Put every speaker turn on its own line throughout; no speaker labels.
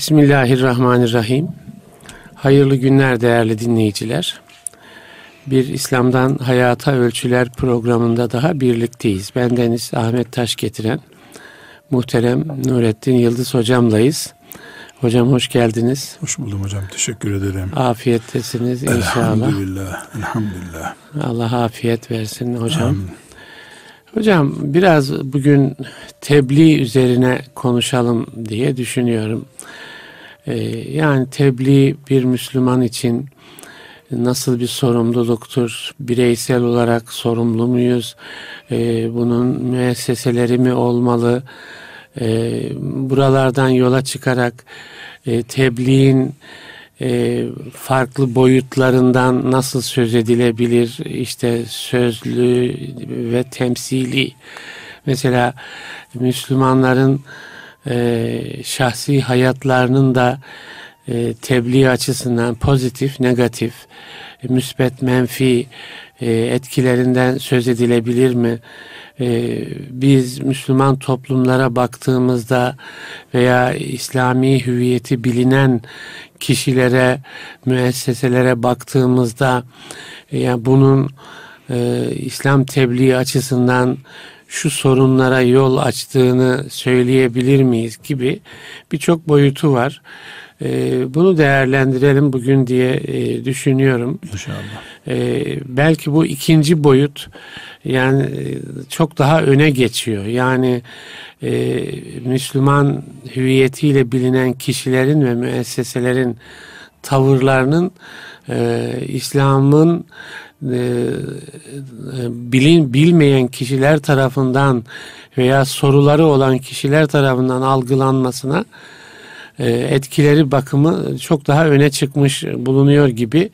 Bismillahirrahmanirrahim. Hayırlı günler değerli dinleyiciler. Bir İslam'dan Hayata Ölçüler programında daha birlikteyiz. Ben Deniz Ahmet Taş getiren muhterem Nurettin Yıldız hocamlayız. Hocam hoş geldiniz.
Hoş buldum hocam. Teşekkür ederim.
Afiyettesiniz inşallah.
Elhamdülillah. Elhamdülillah.
Allah afiyet versin hocam. Amin. Hocam biraz bugün tebliğ üzerine konuşalım diye düşünüyorum. Ee, yani tebliğ bir Müslüman için nasıl bir sorumluluktur? Bireysel olarak sorumlu muyuz? Ee, bunun müesseseleri mi olmalı? Ee, buralardan yola çıkarak e, tebliğin e, farklı boyutlarından nasıl söz edilebilir? İşte sözlü ve temsili. Mesela Müslümanların e, şahsi hayatlarının da e, tebliğ açısından pozitif, negatif, e, müsbet, menfi e, etkilerinden söz edilebilir mi? E, biz Müslüman toplumlara baktığımızda veya İslami hüviyeti bilinen kişilere, müesseselere baktığımızda yani bunun e, İslam tebliği açısından şu sorunlara yol açtığını söyleyebilir miyiz gibi birçok boyutu var. E, bunu değerlendirelim bugün diye e, düşünüyorum.
İnşallah.
E, belki bu ikinci boyut yani e, çok daha öne geçiyor. Yani e, Müslüman hüviyetiyle bilinen kişilerin ve müesseselerin tavırlarının e, İslam'ın bilin bilmeyen kişiler tarafından veya soruları olan kişiler tarafından algılanmasına e, etkileri bakımı çok daha öne çıkmış bulunuyor gibi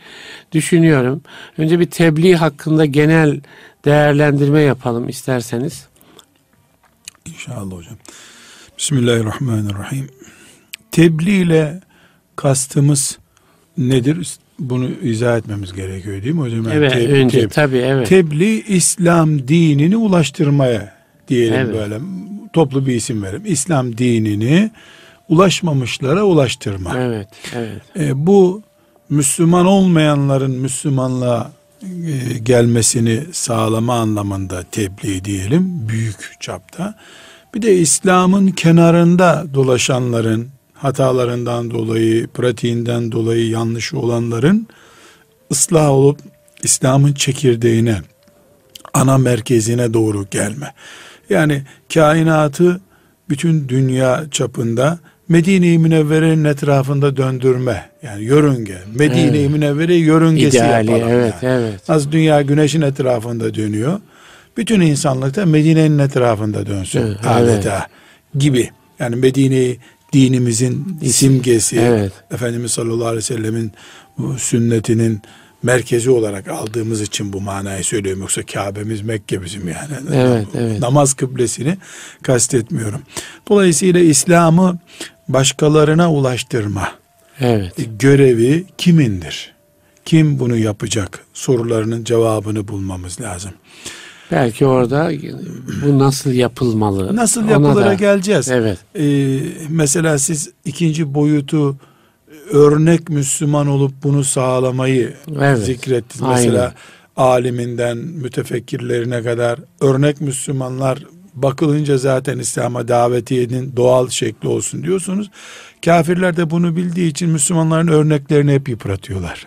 düşünüyorum. Önce bir tebliğ hakkında genel değerlendirme yapalım isterseniz.
İnşallah hocam. Bismillahirrahmanirrahim. Tebliğ ile kastımız nedir? Bunu izah etmemiz gerekiyor değil mi hocam?
Yani evet teb- önce teb- tabii evet.
Tebliğ İslam dinini ulaştırmaya diyelim evet. böyle toplu bir isim verelim. İslam dinini ulaşmamışlara ulaştırma.
Evet, evet.
E, bu Müslüman olmayanların Müslümanlığa e, gelmesini sağlama anlamında tebliğ diyelim büyük çapta. Bir de İslam'ın kenarında dolaşanların hatalarından dolayı, pratiğinden dolayı yanlış olanların ıslah olup İslam'ın çekirdeğine, ana merkezine doğru gelme. Yani kainatı bütün dünya çapında Medine-i Münevvere'nin etrafında döndürme. Yani yörünge. Medine-i evet. Münevvere yörüngesi İdeali, yapalım.
Evet, yani. evet.
Az dünya güneşin etrafında dönüyor. Bütün insanlık da Medine'nin etrafında dönsün evet, adeta evet. gibi. Yani Medine'yi dinimizin simgesi, evet. Efendimiz sallallahu aleyhi ve sellemin sünnetinin merkezi olarak aldığımız için bu manayı söylüyorum. Yoksa Kabe'miz Mekke bizim yani.
Evet, evet.
Namaz kıblesini kastetmiyorum. Dolayısıyla İslam'ı başkalarına ulaştırma
evet.
görevi kimindir? Kim bunu yapacak? Sorularının cevabını bulmamız lazım.
Belki orada bu nasıl yapılmalı?
Nasıl yapılara da, geleceğiz.
Evet.
Ee, mesela siz ikinci boyutu örnek Müslüman olup bunu sağlamayı evet. zikrettiniz. Mesela Aynen. aliminden mütefekkirlerine kadar örnek Müslümanlar bakılınca zaten İslam'a davetiyenin doğal şekli olsun diyorsunuz. Kafirler de bunu bildiği için Müslümanların örneklerini hep yıpratıyorlar.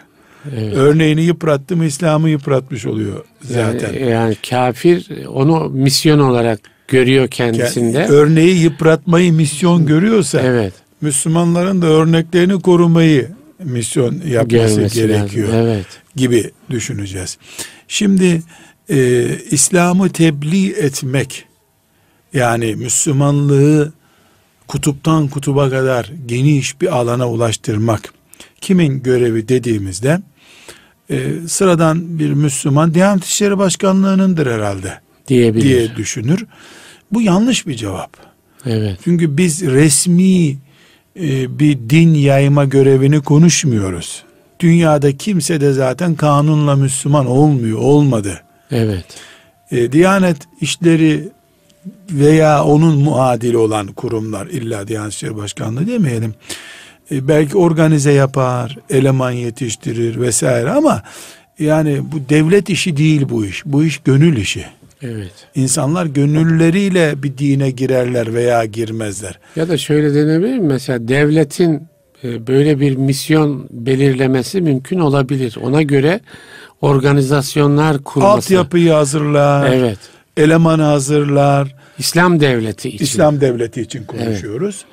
Evet. Örneğini yıprattı mı İslam'ı yıpratmış oluyor zaten.
Yani, yani kafir onu misyon olarak görüyor kendisinde.
Örneği yıpratmayı misyon görüyorsa evet. Müslümanların da örneklerini korumayı misyon yapması Gelmesi gerekiyor. Lazım. Evet. Gibi düşüneceğiz. Şimdi e, İslam'ı tebliğ etmek yani Müslümanlığı kutuptan kutuba kadar geniş bir alana ulaştırmak kimin görevi dediğimizde e, sıradan bir Müslüman Diyanet İşleri Başkanlığı'nındır herhalde
Diyebilir.
diye düşünür. Bu yanlış bir cevap.
Evet.
Çünkü biz resmi e, bir din yayma görevini konuşmuyoruz. Dünyada kimse de zaten kanunla Müslüman olmuyor, olmadı.
Evet.
E, Diyanet işleri veya onun muadili olan kurumlar illa Diyanet İşleri Başkanlığı demeyelim. E, belki organize yapar, eleman yetiştirir vesaire ama yani bu devlet işi değil bu iş. Bu iş gönül işi.
Evet.
İnsanlar gönülleriyle bir dine girerler veya girmezler.
Ya da şöyle denebilir mi? Mesela devletin e, böyle bir misyon belirlemesi mümkün olabilir. Ona göre organizasyonlar kurması.
Altyapıyı hazırlar.
Evet.
Elemanı hazırlar.
İslam devleti için.
İslam devleti için konuşuyoruz.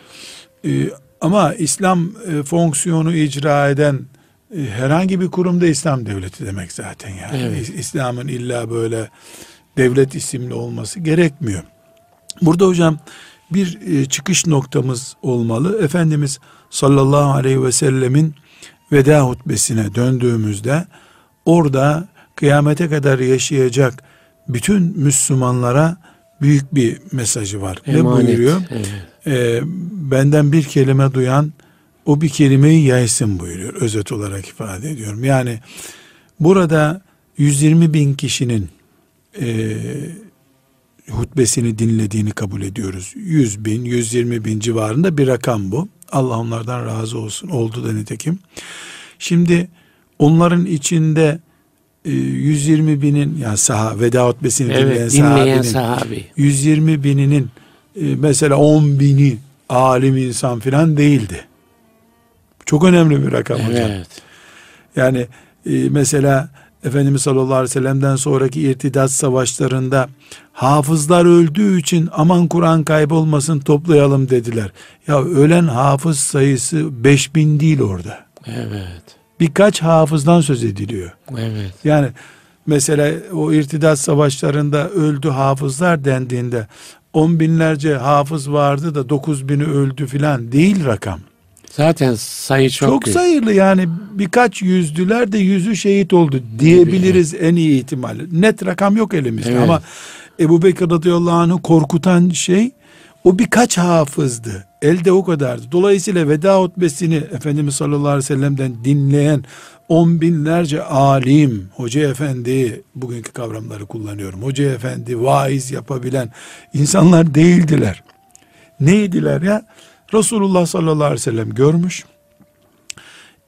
Evet. Ee, ama İslam e, fonksiyonu icra eden e, herhangi bir kurumda İslam devleti demek zaten yani. Evet. İslam'ın illa böyle devlet isimli olması gerekmiyor. Burada hocam bir e, çıkış noktamız olmalı. Efendimiz sallallahu aleyhi ve sellemin veda hutbesine döndüğümüzde orada kıyamete kadar yaşayacak bütün Müslümanlara büyük bir mesajı var. Emanet, ne buyuruyor? Evet. Ee, benden bir kelime duyan o bir kelimeyi yaysın buyuruyor. Özet olarak ifade ediyorum. Yani burada 120 bin kişinin e, hutbesini dinlediğini kabul ediyoruz. 100 bin, 120 bin civarında bir rakam bu. Allah onlardan razı olsun. Oldu da nitekim. Şimdi onların içinde 120 e, binin yani saha veda hutbesini
evet,
dinleyen,
dinleyen sahabi
120 bininin e, mesela 10 bini alim insan filan değildi. Çok önemli bir rakam evet. hocam. Yani e, mesela Efendimiz sallallahu aleyhi ve sellem'den sonraki irtidat savaşlarında hafızlar öldüğü için aman Kur'an kaybolmasın toplayalım dediler. Ya ölen hafız sayısı 5000 değil orada.
Evet.
Birkaç hafızdan söz ediliyor.
Evet.
Yani mesela o irtidat savaşlarında öldü hafızlar dendiğinde on binlerce hafız vardı da dokuz bini öldü filan değil rakam.
Zaten sayı çok
Çok büyük. sayılı yani birkaç yüzdüler de yüzü şehit oldu diyebiliriz en iyi ihtimalle. Net rakam yok elimizde evet. ama Ebu Bekir radıyallahu anh'ı korkutan şey o birkaç hafızdı. Elde o kadardı. Dolayısıyla veda hutbesini Efendimiz sallallahu aleyhi ve sellem'den dinleyen on binlerce alim, hoca efendi, bugünkü kavramları kullanıyorum. Hoca efendi, vaiz yapabilen insanlar değildiler. Neydiler ya? Resulullah sallallahu aleyhi ve sellem görmüş,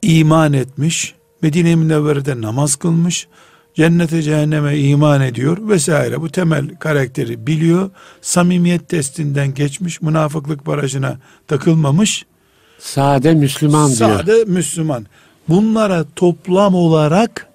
iman etmiş, Medine-i Münevvere'de namaz kılmış, cennete cehenneme iman ediyor vesaire. Bu temel karakteri biliyor. Samimiyet testinden geçmiş, münafıklık barajına takılmamış.
Sade Müslüman
diyor. Sade Müslüman. Bunlara toplam olarak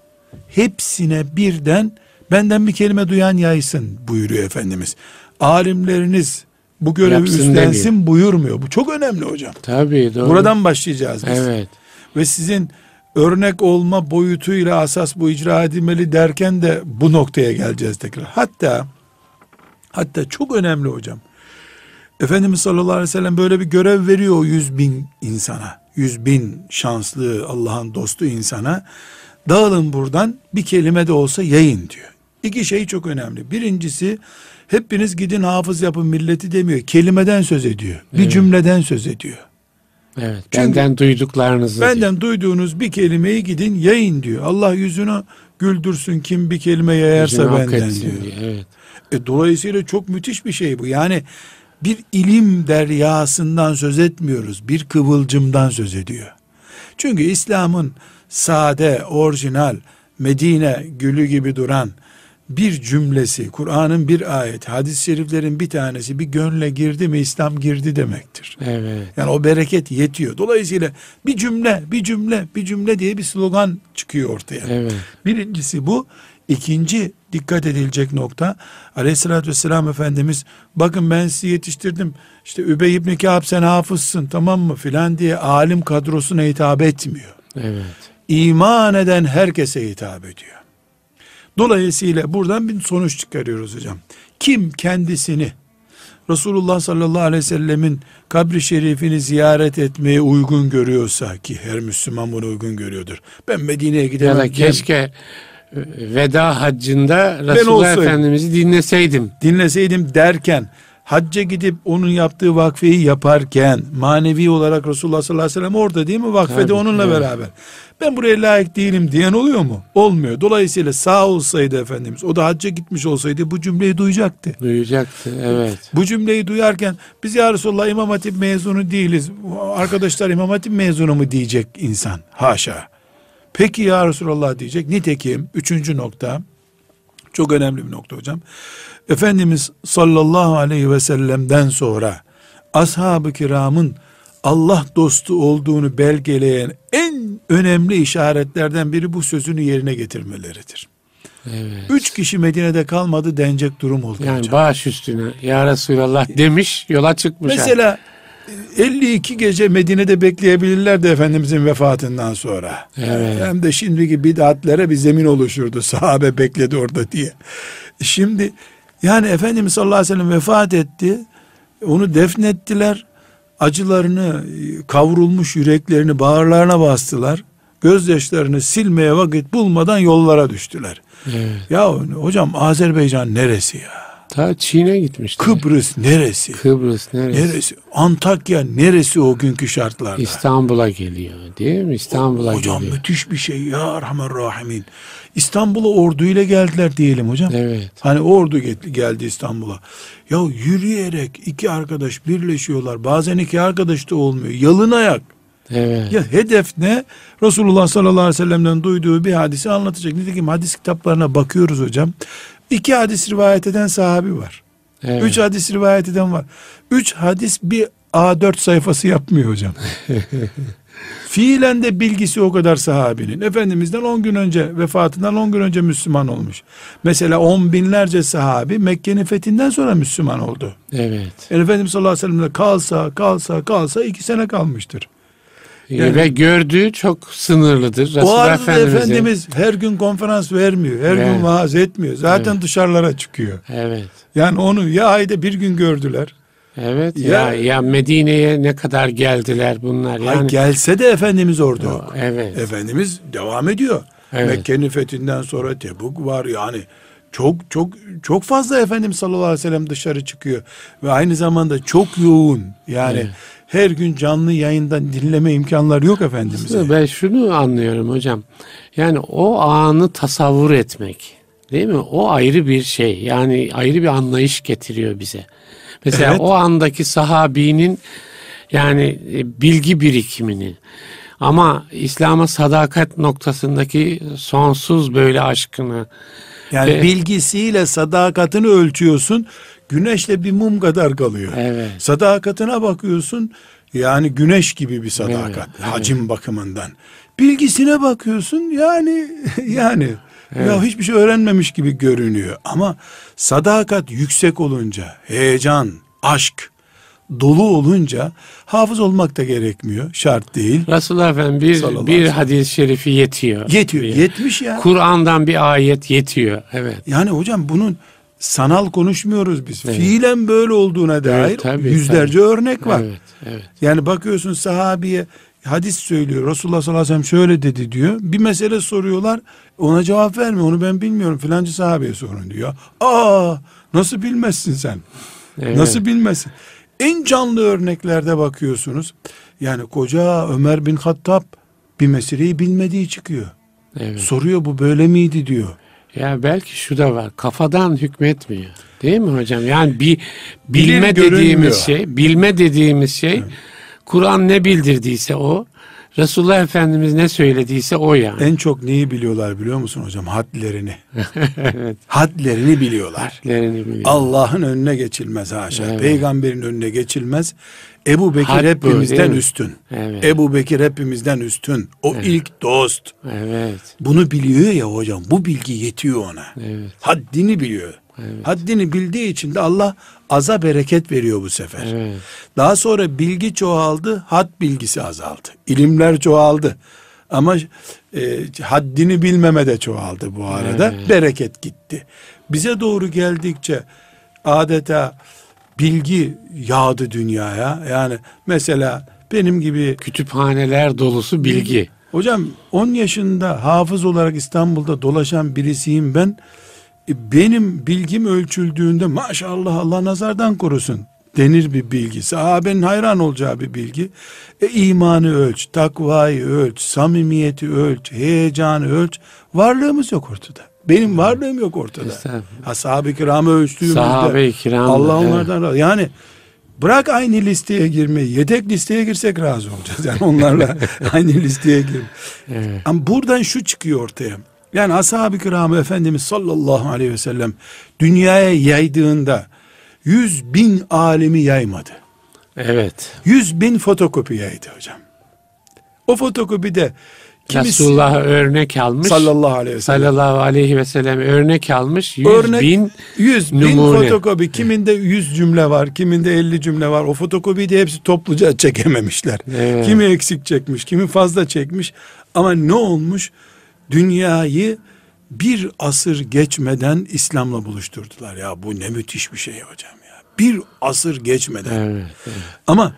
hepsine birden benden bir kelime duyan yaysın buyuruyor Efendimiz. Alimleriniz bu görevi Yapsın üstlensin demiyor. buyurmuyor. Bu çok önemli hocam.
Tabii doğru.
Buradan başlayacağız biz.
Evet.
Ve sizin örnek olma boyutuyla asas bu icra edilmeli derken de bu noktaya geleceğiz tekrar. Hatta hatta çok önemli hocam. Efendimiz sallallahu aleyhi ve sellem böyle bir görev veriyor o yüz bin insana. Yüz bin şanslı Allah'ın dostu insana. Dağılın buradan bir kelime de olsa yayın diyor. İki şey çok önemli. Birincisi hepiniz gidin hafız yapın milleti demiyor. Kelimeden söz ediyor. Bir evet. cümleden söz ediyor.
Evet. Çünkü benden duyduklarınızı.
Benden diyor. duyduğunuz bir kelimeyi gidin yayın diyor. Allah yüzünü güldürsün kim bir kelime yayarsa yüzünü benden diyor. Diye, evet. E, dolayısıyla çok müthiş bir şey bu. Yani bir ilim deryasından söz etmiyoruz. Bir kıvılcımdan söz ediyor. Çünkü İslam'ın sade, orijinal, Medine gülü gibi duran bir cümlesi, Kur'an'ın bir ayet, hadis-i şeriflerin bir tanesi bir gönle girdi mi İslam girdi demektir.
Evet.
Yani o bereket yetiyor. Dolayısıyla bir cümle, bir cümle, bir cümle diye bir slogan çıkıyor ortaya.
Evet.
Birincisi bu. İkinci dikkat edilecek nokta aleyhissalatü vesselam Efendimiz bakın ben sizi yetiştirdim işte Übey ibn Kâb sen hafızsın tamam mı filan diye alim kadrosuna hitap etmiyor.
Evet.
İman eden herkese hitap ediyor. Dolayısıyla buradan bir sonuç çıkarıyoruz hocam. Kim kendisini Resulullah sallallahu aleyhi ve sellemin kabri şerifini ziyaret etmeye uygun görüyorsa ki her Müslüman bunu uygun görüyordur. Ben Medine'ye gidemem.
Ya da keşke veda haccında Resulullah Efendimiz'i dinleseydim.
Dinleseydim derken hacca gidip onun yaptığı vakfeyi yaparken manevi olarak Resulullah sallallahu aleyhi ve sellem orada değil mi? Vakfede Tabii, onunla evet. beraber. Ben buraya layık değilim diyen oluyor mu? Olmuyor. Dolayısıyla sağ olsaydı Efendimiz o da hacca gitmiş olsaydı bu cümleyi duyacaktı.
Duyacaktı evet.
Bu cümleyi duyarken biz ya Resulullah İmam Hatip mezunu değiliz. Arkadaşlar İmam Hatip mezunu mu diyecek insan. Haşa. Peki ya Resulallah diyecek. Nitekim üçüncü nokta çok önemli bir nokta hocam. Efendimiz sallallahu aleyhi ve sellem'den sonra ashab-ı kiramın Allah dostu olduğunu belgeleyen en önemli işaretlerden biri bu sözünü yerine getirmeleridir. Evet. Üç kişi Medine'de kalmadı denecek durum oldu.
Yani hocam. baş üstüne ya Resulallah demiş yola çıkmış.
Mesela 52 gece Medine'de bekleyebilirler de Efendimizin vefatından sonra. Evet. Hem de şimdiki bid'atlere bir zemin oluşurdu. Sahabe bekledi orada diye. Şimdi yani Efendimiz sallallahu aleyhi ve sellem vefat etti. Onu defnettiler. Acılarını, kavrulmuş yüreklerini bağırlarına bastılar. Gözyaşlarını silmeye vakit bulmadan yollara düştüler. Evet. Ya hocam Azerbaycan neresi ya?
Ta Çin'e gitmişti.
Kıbrıs neresi?
Kıbrıs neresi?
Neresi? Antakya neresi o günkü şartlarda?
İstanbul'a geliyor değil mi? İstanbul'a
geliyor.
Hocam
müthiş bir şey ya Rahman Rahimin. İstanbul'a orduyla geldiler diyelim hocam.
Evet.
Hani ordu geldi İstanbul'a. Ya yürüyerek iki arkadaş birleşiyorlar. Bazen iki arkadaş da olmuyor. Yalın ayak.
Evet.
Ya hedef ne? Resulullah sallallahu aleyhi ve sellem'den duyduğu bir hadisi anlatacak. Nitekim hadis kitaplarına bakıyoruz hocam. İki hadis rivayet eden sahabi var. Evet. Üç hadis rivayet eden var. Üç hadis bir A4 sayfası yapmıyor hocam. Fiilen de bilgisi o kadar sahabinin. Efendimizden 10 gün önce vefatından 10 gün önce Müslüman olmuş. Mesela on binlerce sahabi Mekke'nin fethinden sonra Müslüman oldu.
Evet.
Yani Efendimiz sallallahu aleyhi ve sellem'le kalsa kalsa kalsa iki sene kalmıştır.
Yani, Ve gördüğü çok sınırlıdır.
Resulullah o arada Efendimiz her gün konferans vermiyor. Her evet. gün vaaz etmiyor. Zaten evet. dışarılara çıkıyor.
Evet.
Yani onu ya ayda bir gün gördüler.
Evet ya ya, ya Medine'ye ne kadar geldiler bunlar yani.
Gelse de Efendimiz orada. O,
evet.
Efendimiz devam ediyor. Evet. Mekke'nin fethinden sonra Tebuk var yani çok çok çok fazla Efendimiz sallallahu aleyhi ve sellem dışarı çıkıyor ve aynı zamanda çok yoğun yani evet her gün canlı yayından dinleme imkanları yok Efendimiz'e.
Ben şunu anlıyorum hocam. Yani o anı tasavvur etmek değil mi? O ayrı bir şey. Yani ayrı bir anlayış getiriyor bize. Mesela evet. o andaki sahabinin yani e, bilgi birikimini ama İslam'a sadakat noktasındaki sonsuz böyle aşkını
yani ve, bilgisiyle sadakatini ölçüyorsun. Güneşle bir mum kadar kalıyor.
Evet.
Sadakatine bakıyorsun. Yani güneş gibi bir sadakat evet, hacim evet. bakımından. Bilgisine bakıyorsun yani yani evet. ya hiçbir şey öğrenmemiş gibi görünüyor ama sadakat yüksek olunca heyecan, aşk dolu olunca hafız olmak da gerekmiyor. Şart değil.
Resulullah Efendimiz bir, bir hadis-i şerifi yetiyor.
Yetiyor. Yetmiş ya.
Kur'an'dan bir ayet yetiyor. Evet.
Yani hocam bunun sanal konuşmuyoruz biz. Evet. Fiilen böyle olduğuna dair evet, tabii, yüzlerce tabii. örnek var.
Evet, evet.
Yani bakıyorsun sahabiye hadis söylüyor. Resulullah sallallahu aleyhi ve sellem şöyle dedi diyor. Bir mesele soruyorlar. Ona cevap vermiyor. Onu ben bilmiyorum. Filancı sahabeye sorun diyor. Aa nasıl bilmezsin sen? Evet. Nasıl bilmezsin? En canlı örneklerde bakıyorsunuz. Yani koca Ömer bin Hattab bir meseleyi bilmediği çıkıyor. Evet. Soruyor bu böyle miydi diyor.
Ya belki şu da var. Kafadan hükmetmiyor. Değil mi hocam? Yani bir bilme Bilir, dediğimiz şey, bilme dediğimiz şey Kur'an ne bildirdiyse o, Resulullah Efendimiz ne söylediyse o yani.
En çok neyi biliyorlar biliyor musun hocam? Hadlerini. evet. Hadlerini biliyorlar.
Hadlerini biliyorlar.
Allah'ın önüne geçilmez haşa. Evet. Peygamberin önüne geçilmez. Ebu Bekir Had hepimizden bu, üstün.
Evet.
Ebu Bekir hepimizden üstün. O evet. ilk dost.
Evet.
Bunu biliyor ya hocam. Bu bilgi yetiyor ona.
Evet.
Haddini biliyor. Evet. Haddini bildiği için de Allah aza bereket veriyor bu sefer.
Evet.
Daha sonra bilgi çoğaldı, had bilgisi azaldı. İlimler çoğaldı. Ama e, haddini bilmeme de çoğaldı bu arada. Evet. Bereket gitti. Bize doğru geldikçe adeta bilgi yağdı dünyaya. Yani mesela benim gibi
kütüphaneler dolusu bilgi. bilgi.
Hocam 10 yaşında hafız olarak İstanbul'da dolaşan birisiyim ben. E, benim bilgim ölçüldüğünde maşallah Allah nazardan korusun denir bir bilgi. Sahabenin hayran olacağı bir bilgi. E, imanı ölç, takvayı ölç, samimiyeti ölç, heyecanı ölç. Varlığımız yok ortada. Benim varlığım yok ortada. Ashab-ı kiramı ölçtüğümüzde
Sahabe-i kiram
Allah onlardan evet. razı. Yani bırak aynı listeye girmeyi. Yedek listeye girsek razı olacağız. Yani onlarla aynı listeye gir. Evet. Ama buradan şu çıkıyor ortaya. Yani ashab-ı kiramı Efendimiz sallallahu aleyhi ve sellem dünyaya yaydığında yüz bin alimi yaymadı.
Evet.
Yüz bin fotokopi yaydı hocam. O fotokopide
Kimisi, Resulullah örnek almış.
Sallallahu aleyhi ve sellem.
Sallallahu aleyhi ve sellem örnek almış. Yüz örnek, bin
yüz bin fotokopi. Kiminde yüz cümle var, kiminde elli cümle var. O fotokopiyi de hepsi topluca çekememişler. Evet. Kimi eksik çekmiş, kimi fazla çekmiş. Ama ne olmuş? Dünyayı bir asır geçmeden İslam'la buluşturdular. Ya bu ne müthiş bir şey hocam ya. Bir asır geçmeden. Evet, evet. Ama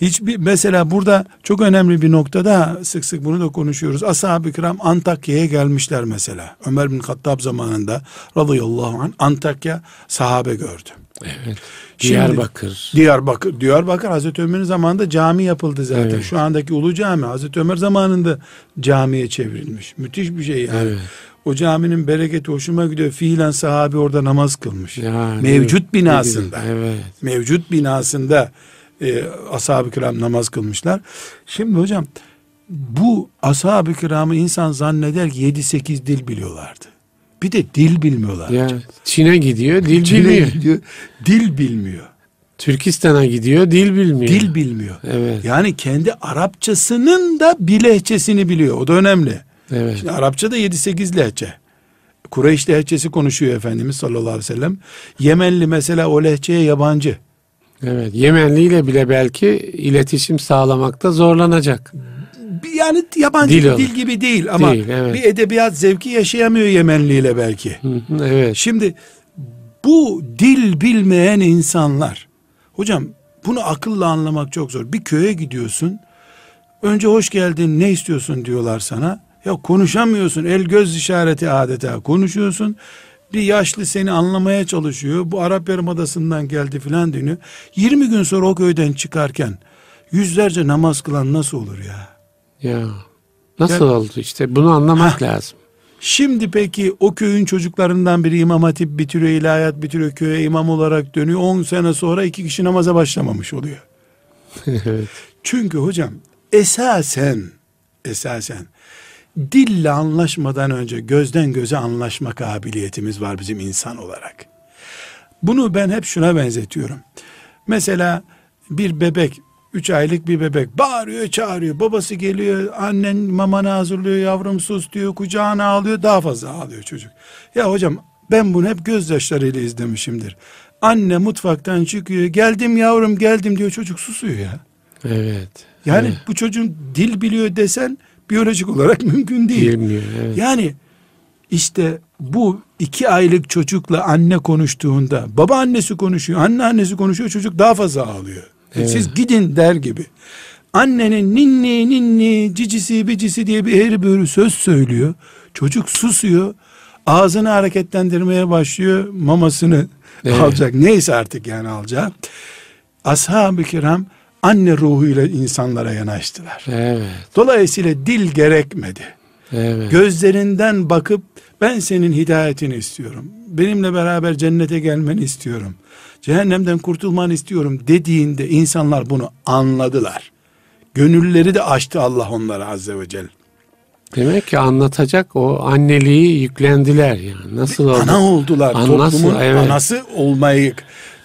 hiçbir mesela burada çok önemli bir noktada sık sık bunu da konuşuyoruz. Ashab-ı kiram Antakya'ya gelmişler mesela. Ömer bin Hattab zamanında radıyallahu anh Antakya sahabe gördü.
Evet. Diyarbakır.
Diyarbakır. Diyarbakır Hazreti Ömer'in zamanında cami yapıldı zaten. Evet. Şu andaki Ulu Cami Hazreti Ömer zamanında camiye çevrilmiş. Müthiş bir şey yani. Evet. O caminin bereketi hoşuma gidiyor. Fiilen sahabi orada namaz kılmış. Yani, Mevcut binasında. Evet. Mevcut binasında e, ashab-ı kiram namaz kılmışlar. Şimdi hocam bu ashab-ı kiramı insan zanneder ki 7-8 dil biliyorlardı. Bir de dil bilmiyorlar.
Ya, Çin'e gidiyor, dil Çin'e bilmiyor. Gidiyor,
dil bilmiyor.
Türkistan'a gidiyor, dil bilmiyor.
Dil bilmiyor. Evet. Yani kendi Arapçasının da bir lehçesini biliyor. O da önemli. Evet. Şimdi Arapça da 7-8 lehçe. Kureyş lehçesi konuşuyor Efendimiz sallallahu aleyhi ve sellem. Yemenli mesela o lehçeye yabancı.
Evet, Yemenli ile bile belki iletişim sağlamakta zorlanacak.
Yani yabancı dil, dil gibi değil ama değil, evet. bir edebiyat zevki yaşayamıyor Yemenli ile belki. evet. Şimdi bu dil bilmeyen insanlar hocam bunu akılla anlamak çok zor. Bir köye gidiyorsun. Önce hoş geldin ne istiyorsun diyorlar sana. Ya konuşamıyorsun el göz işareti adeta konuşuyorsun. Bir yaşlı seni anlamaya çalışıyor. Bu Arap Yarımadası'ndan geldi filan deniyor. 20 gün sonra o köyden çıkarken yüzlerce namaz kılan nasıl olur ya?
Ya nasıl ya, oldu işte bunu anlamak ha, lazım.
Şimdi peki o köyün çocuklarından biri imam hatip bitiriyor, ilahiyat bitiriyor, köye imam olarak dönüyor. 10 sene sonra iki kişi namaza başlamamış oluyor. evet. Çünkü hocam esasen esasen dille anlaşmadan önce gözden göze anlaşma kabiliyetimiz var bizim insan olarak. Bunu ben hep şuna benzetiyorum. Mesela bir bebek, üç aylık bir bebek bağırıyor çağırıyor. Babası geliyor annen mamanı hazırlıyor yavrum sus diyor kucağına alıyor daha fazla ağlıyor çocuk. Ya hocam ben bunu hep gözyaşlarıyla izlemişimdir. Anne mutfaktan çıkıyor geldim yavrum geldim diyor çocuk susuyor ya.
Evet.
Yani
evet.
bu çocuğun dil biliyor desen biyolojik olarak mümkün değil.
Bilmiyor, evet.
Yani işte bu iki aylık çocukla anne konuştuğunda baba annesi konuşuyor, anne annesi konuşuyor çocuk daha fazla ağlıyor. E, evet. Siz gidin der gibi. Annenin ninni ninni cicisi bicisi diye bir eğri büğrü söz söylüyor. Çocuk susuyor. Ağzını hareketlendirmeye başlıyor. Mamasını evet. alacak. Neyse artık yani alacak. Ashab-ı kiram anne ruhuyla insanlara yanaştılar. Evet. Dolayısıyla dil gerekmedi. Evet. Gözlerinden bakıp ben senin hidayetini istiyorum. Benimle beraber cennete gelmeni istiyorum. Cehennemden kurtulmanı istiyorum dediğinde insanlar bunu anladılar. Gönülleri de açtı Allah onlara azze ve celle.
Demek ki anlatacak o anneliği yüklendiler yani. Nasıl oldu?
Ana oldular. Anası, Toplumun evet. anası olmayı.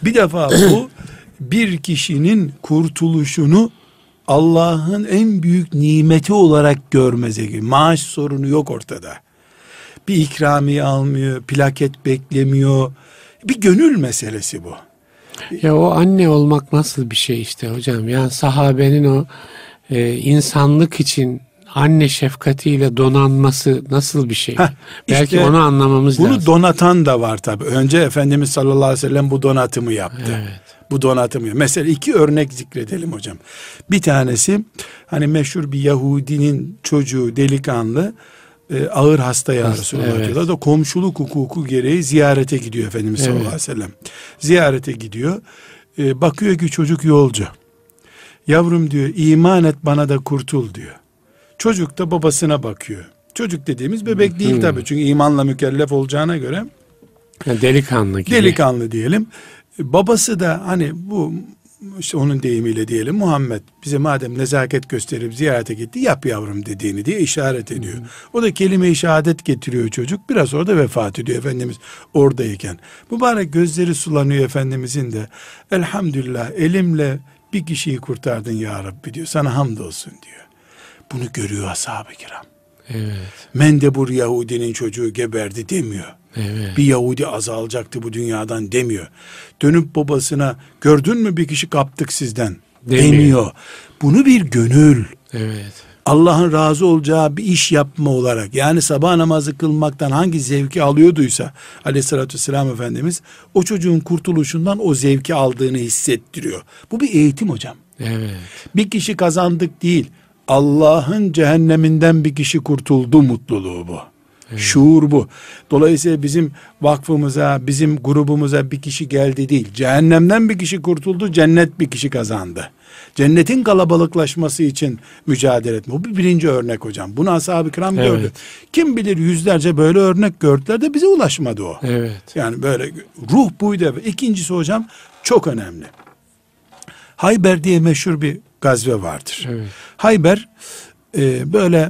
Bir defa bu bir kişinin kurtuluşunu Allah'ın en büyük nimeti olarak görmeze gibi. Maaş sorunu yok ortada. Bir ikramiye almıyor, plaket beklemiyor. Bir gönül meselesi bu.
Ya o anne olmak nasıl bir şey işte hocam. Yani sahabenin o e, insanlık için anne şefkatiyle donanması nasıl bir şey? Heh, Belki onu anlamamız
bunu
lazım.
Bunu donatan da var tabi. Önce Efendimiz sallallahu aleyhi ve sellem bu donatımı yaptı. Evet bu donatımı. Mesela iki örnek zikredelim hocam. Bir tanesi hani meşhur bir Yahudinin çocuğu delikanlı e, ağır hasta Resulullah evet. diyorlar da komşuluk hukuku gereği ziyarete gidiyor Efendimiz evet. sallallahu aleyhi ve sellem. Ziyarete gidiyor. E, bakıyor ki çocuk yolcu. Yavrum diyor iman et bana da kurtul diyor. Çocuk da babasına bakıyor. Çocuk dediğimiz bebek değil hmm. tabii çünkü imanla mükellef olacağına göre.
Yani delikanlı gibi.
Delikanlı diyelim. Babası da hani bu işte onun deyimiyle diyelim Muhammed bize madem nezaket gösterip ziyarete gitti yap yavrum dediğini diye işaret ediyor. O da kelime-i şehadet getiriyor çocuk. Biraz orada vefat ediyor Efendimiz oradayken. Mübarek gözleri sulanıyor Efendimizin de. Elhamdülillah elimle bir kişiyi kurtardın ya Rabbi diyor. Sana hamdolsun diyor. Bunu görüyor ashab-ı kiram. Evet. Mendebur Yahudinin çocuğu geberdi demiyor. Evet. Bir Yahudi azalacaktı bu dünyadan demiyor. Dönüp babasına gördün mü bir kişi kaptık sizden demiyor. demiyor. Bunu bir gönül. Evet. Allah'ın razı olacağı bir iş yapma olarak yani sabah namazı kılmaktan hangi zevki alıyorduysa aleyhissalatü vesselam Efendimiz o çocuğun kurtuluşundan o zevki aldığını hissettiriyor. Bu bir eğitim hocam. Evet. Bir kişi kazandık değil Allah'ın cehenneminden bir kişi kurtuldu mutluluğu bu. Evet. Şuur bu. Dolayısıyla bizim vakfımıza, bizim grubumuza bir kişi geldi değil. Cehennemden bir kişi kurtuldu, cennet bir kişi kazandı. Cennetin kalabalıklaşması için mücadele etme. Bu bir birinci örnek hocam. Bunu ashab-ı kiram evet. gördü. Kim bilir yüzlerce böyle örnek gördüler de bize ulaşmadı o. Evet. Yani böyle ruh buydu. İkincisi hocam çok önemli. Hayber diye meşhur bir gazve vardır. Evet. Hayber e, böyle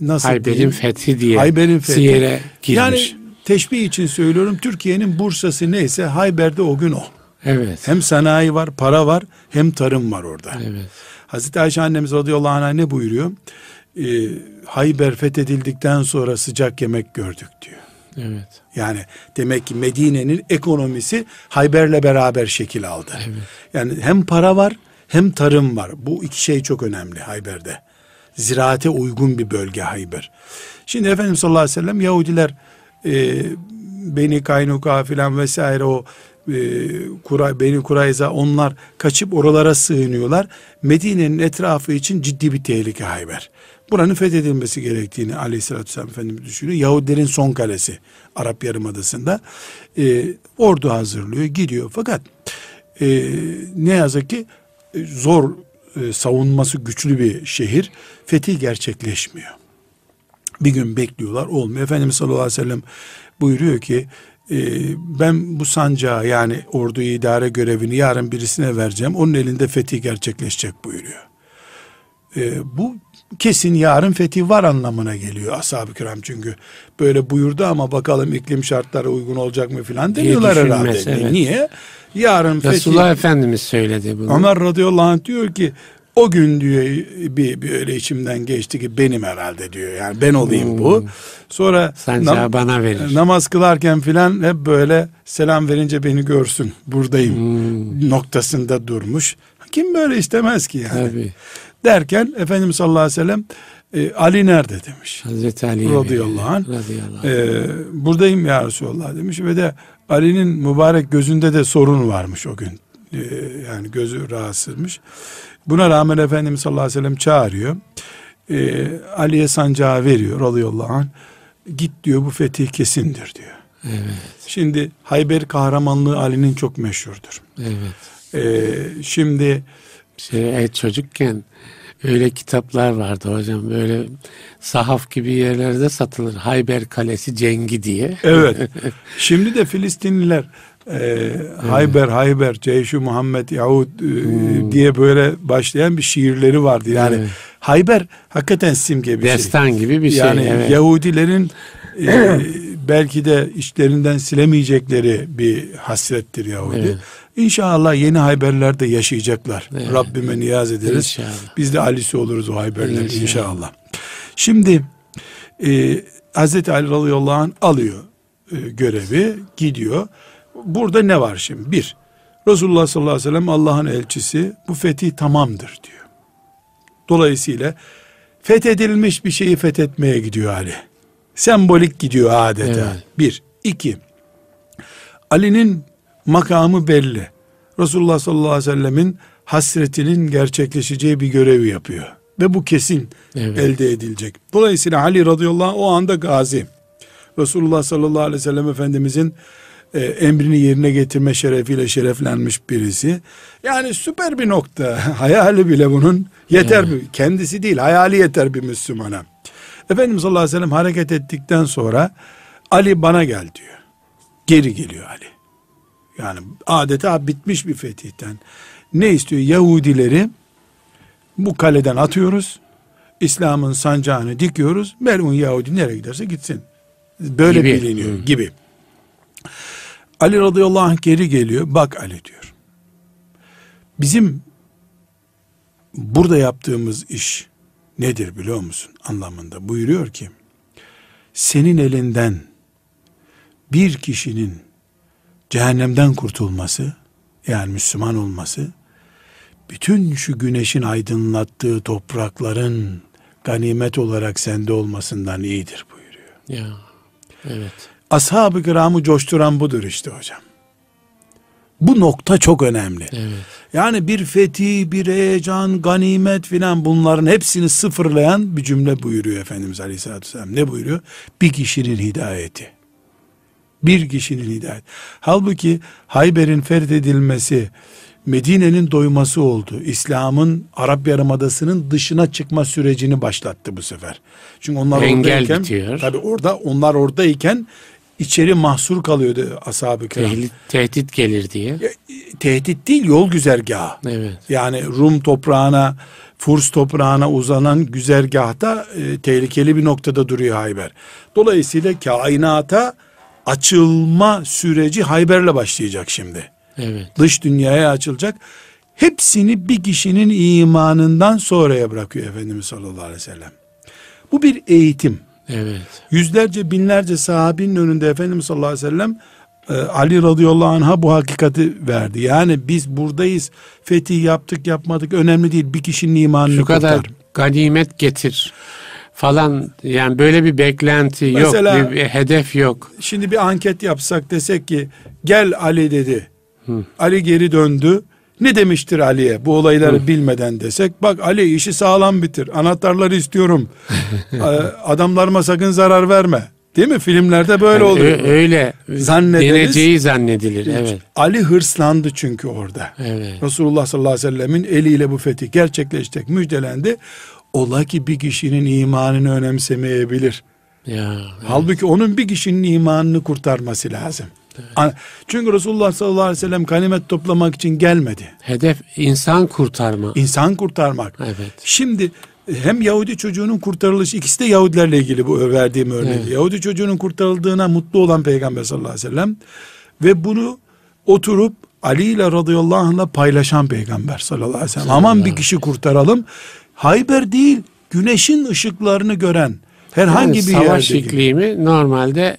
nasıl Hayber'in diyeyim? fethi diye Hayber'in fethi. Siyer'e girmiş. Yani
teşbih için söylüyorum Türkiye'nin Bursa'sı neyse Hayber'de o gün o. Evet. Hem sanayi var, para var, hem tarım var orada. Evet. Hazreti Ayşe annemiz radıyallahu anh'a ne buyuruyor? Ee, Hayber fethedildikten sonra sıcak yemek gördük diyor. Evet. Yani demek ki Medine'nin ekonomisi Hayber'le beraber şekil aldı. Evet. Yani hem para var hem tarım var. Bu iki şey çok önemli Hayber'de. Ziraate uygun bir bölge Hayber. Şimdi Efendimiz sallallahu aleyhi ve sellem Yahudiler e, Beni Kaynuka filan vesaire o e, Kura, Beni Kurayza onlar kaçıp oralara sığınıyorlar. Medine'nin etrafı için ciddi bir tehlike Hayber. Buranın fethedilmesi gerektiğini aleyhissalatü vesselam Efendimiz düşünüyor. Yahudilerin son kalesi Arap Yarımadası'nda e, ordu hazırlıyor gidiyor. Fakat e, ne yazık ki zor e, savunması güçlü bir şehir. Fethi gerçekleşmiyor. Bir gün bekliyorlar olmuyor. Efendimiz sallallahu aleyhi ve sellem buyuruyor ki e, ben bu sancağı yani ordu idare görevini yarın birisine vereceğim. Onun elinde fetih gerçekleşecek buyuruyor. bu kesin yarın fetih var anlamına geliyor ashab-ı kiram çünkü böyle buyurdu ama bakalım iklim şartları uygun olacak mı filan deniyorlar herhalde. Evet. Niye?
Yarın Resulullah fetih... Efendimiz söyledi bunu.
Ömer radıyallahu anh diyor ki o gün diyor bir, bir öyle içimden geçti ki benim herhalde diyor. Yani ben olayım hmm. bu. Sonra
nam- bana verir.
namaz kılarken filan hep böyle selam verince beni görsün buradayım hmm. noktasında durmuş. Kim böyle istemez ki yani. Tabii. Derken Efendimiz sallallahu aleyhi ve sellem e, Ali nerede demiş.
Hazreti Ali
radıyallahu anh. Radıyallahu e, buradayım ya Resulallah demiş ve de Ali'nin mübarek gözünde de sorun varmış o gün. E, yani gözü rahatsızmış. Buna rağmen Efendimiz sallallahu aleyhi ve sellem çağırıyor. E, Ali'ye sancağı veriyor radıyallahu anh. Git diyor bu fetih kesindir diyor. Evet. Şimdi Hayber kahramanlığı Ali'nin çok meşhurdur. Evet. E, şimdi
şey, çocukken öyle kitaplar vardı hocam. Böyle sahaf gibi yerlerde satılır. Hayber Kalesi Cengi diye.
Evet. Şimdi de Filistinliler e, Hayber Hayber Ceyşu Muhammed Yahud e, hmm. diye böyle başlayan bir şiirleri vardı. Yani evet. Hayber hakikaten simge bir
Destan şey. Destan gibi bir
şey. Yani evet. Yahudilerin e, belki de içlerinden silemeyecekleri bir hasrettir Yahudi. Evet. İnşallah yeni Hayberlerde yaşayacaklar. Evet. Rabbime niyaz ederiz. İnşallah. Biz de Ali'si oluruz o Hayberler inşallah. inşallah. Şimdi e, Hazreti Ali radıyallahu anh alıyor e, görevi, gidiyor. Burada ne var şimdi? Bir, Resulullah sallallahu aleyhi ve sellem Allah'ın elçisi bu fetih tamamdır diyor. Dolayısıyla fethedilmiş bir şeyi fethetmeye gidiyor Ali. Sembolik gidiyor adeta. Evet. Bir. iki. Ali'nin makamı belli. Resulullah sallallahu aleyhi ve sellemin hasretinin gerçekleşeceği bir görevi yapıyor. Ve bu kesin evet. elde edilecek. Dolayısıyla Ali radıyallahu anh o anda gazi. Resulullah sallallahu aleyhi ve sellem Efendimizin e, emrini yerine getirme şerefiyle şereflenmiş birisi. Yani süper bir nokta. Hayali bile bunun yeter evet. mi? Kendisi değil hayali yeter bir Müslümana. Efendimiz sallallahu aleyhi ve sellem hareket ettikten sonra Ali bana gel diyor. Geri geliyor Ali. Yani adeta bitmiş bir fetihten. Ne istiyor? Yahudileri bu kaleden atıyoruz. İslam'ın sancağını dikiyoruz. Melun Yahudi nereye giderse gitsin. Böyle gibi. biliniyor Hı. gibi. Ali radıyallahu anh geri geliyor. Bak Ali diyor. Bizim burada yaptığımız iş nedir biliyor musun anlamında buyuruyor ki senin elinden bir kişinin cehennemden kurtulması yani Müslüman olması bütün şu güneşin aydınlattığı toprakların ganimet olarak sende olmasından iyidir buyuruyor.
Ya evet.
Ashab-ı kiramı coşturan budur işte hocam. Bu nokta çok önemli. Evet. Yani bir fethi, bir heyecan, ganimet filan bunların hepsini sıfırlayan bir cümle buyuruyor Efendimiz Aleyhisselatü Vesselam. Ne buyuruyor? Bir kişinin hidayeti. Bir kişinin hidayeti. Halbuki Hayber'in fethedilmesi, Medine'nin doyması oldu. İslam'ın Arap Yarımadası'nın dışına çıkma sürecini başlattı bu sefer. Çünkü onlar
Engel oradayken, bitiyor.
tabi orada onlar oradayken içeri mahsur kalıyordu ashab-ı kiram.
Tehdit, tehdit gelir diye.
Tehdit değil yol güzergahı.
Evet.
Yani Rum toprağına, Furs toprağına uzanan güzergahta e, tehlikeli bir noktada duruyor Hayber. Dolayısıyla kainata açılma süreci Hayber'le başlayacak şimdi.
Evet.
Dış dünyaya açılacak. Hepsini bir kişinin imanından sonraya bırakıyor Efendimiz sallallahu aleyhi ve sellem. Bu bir eğitim.
Evet.
Yüzlerce binlerce sahabinin önünde Efendimiz sallallahu aleyhi ve sellem e, Ali radıyallahu anh'a bu hakikati verdi. Yani biz buradayız. Fetih yaptık yapmadık önemli değil. Bir kişinin imanını Şu kadar kurtar.
ganimet getir falan yani böyle bir beklenti Mesela, yok, bir, bir hedef yok.
Şimdi bir anket yapsak desek ki gel Ali dedi. Hı. Ali geri döndü. Ne demiştir Ali'ye bu olayları Hı. bilmeden desek bak Ali işi sağlam bitir anahtarları istiyorum adamlarıma sakın zarar verme değil mi filmlerde böyle yani oluyor.
Öyle deneceği zannedilir evet.
Ali hırslandı çünkü orada.
Evet.
Resulullah sallallahu aleyhi ve sellemin eliyle bu fetih gerçekleşecek müjdelendi. Ola ki bir kişinin imanını önemsemeyebilir.
Ya, evet.
Halbuki onun bir kişinin imanını kurtarması lazım. Evet. Çünkü Resulullah sallallahu aleyhi ve sellem ganimet toplamak için gelmedi.
Hedef insan kurtarma.
İnsan kurtarmak.
Evet.
Şimdi hem Yahudi çocuğunun kurtarılışı ikisi de Yahudilerle ilgili bu verdiğim örnek. Evet. Yahudi çocuğunun kurtarıldığına mutlu olan Peygamber sallallahu aleyhi ve sellem ve bunu oturup Ali ile radıyallahu anh'la paylaşan Peygamber sallallahu aleyhi ve sellem. Aman bir kişi kurtaralım. Hayber değil, güneşin ışıklarını gören herhangi yani bir yerde.
Savaş iklimi normalde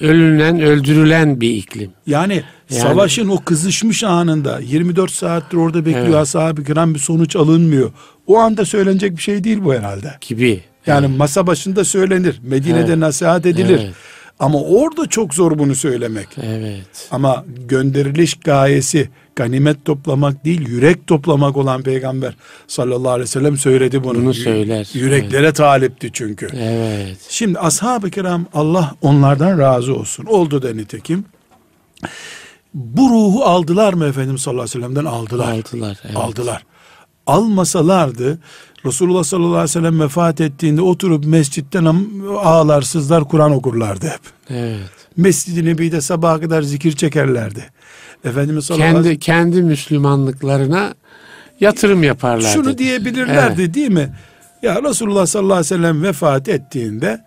ölünen, öldürülen bir iklim.
Yani, yani savaşın o kızışmış anında 24 saattir orada bekliyor evet. ashab-ı kiram bir sonuç alınmıyor. O anda söylenecek bir şey değil bu herhalde.
Gibi.
Yani evet. masa başında söylenir. Medine'de evet. nasihat edilir. Evet. Ama orada çok zor bunu söylemek.
Evet.
Ama gönderiliş gayesi ganimet toplamak değil, yürek toplamak olan peygamber sallallahu aleyhi ve sellem söyledi bunu.
Bunu söyler.
Yüreklere evet. talipti çünkü.
Evet.
Şimdi ashab-ı kiram Allah onlardan razı olsun. Oldu da nitekim. Bu ruhu aldılar mı Efendimiz sallallahu aleyhi ve sellem'den? Aldılar.
Aldılar. Evet.
Aldılar. Almasalardı Resulullah sallallahu aleyhi ve sellem vefat ettiğinde oturup mescitten ağlar sızlar Kur'an okurlardı hep.
Evet.
Mescid-i Nebi'de sabaha kadar zikir çekerlerdi.
Efendimiz sallallahu kendi, aleyhi kendi Müslümanlıklarına yatırım yaparlardı.
Şunu diyebilirlerdi evet. değil mi? Ya Resulullah sallallahu aleyhi ve sellem vefat ettiğinde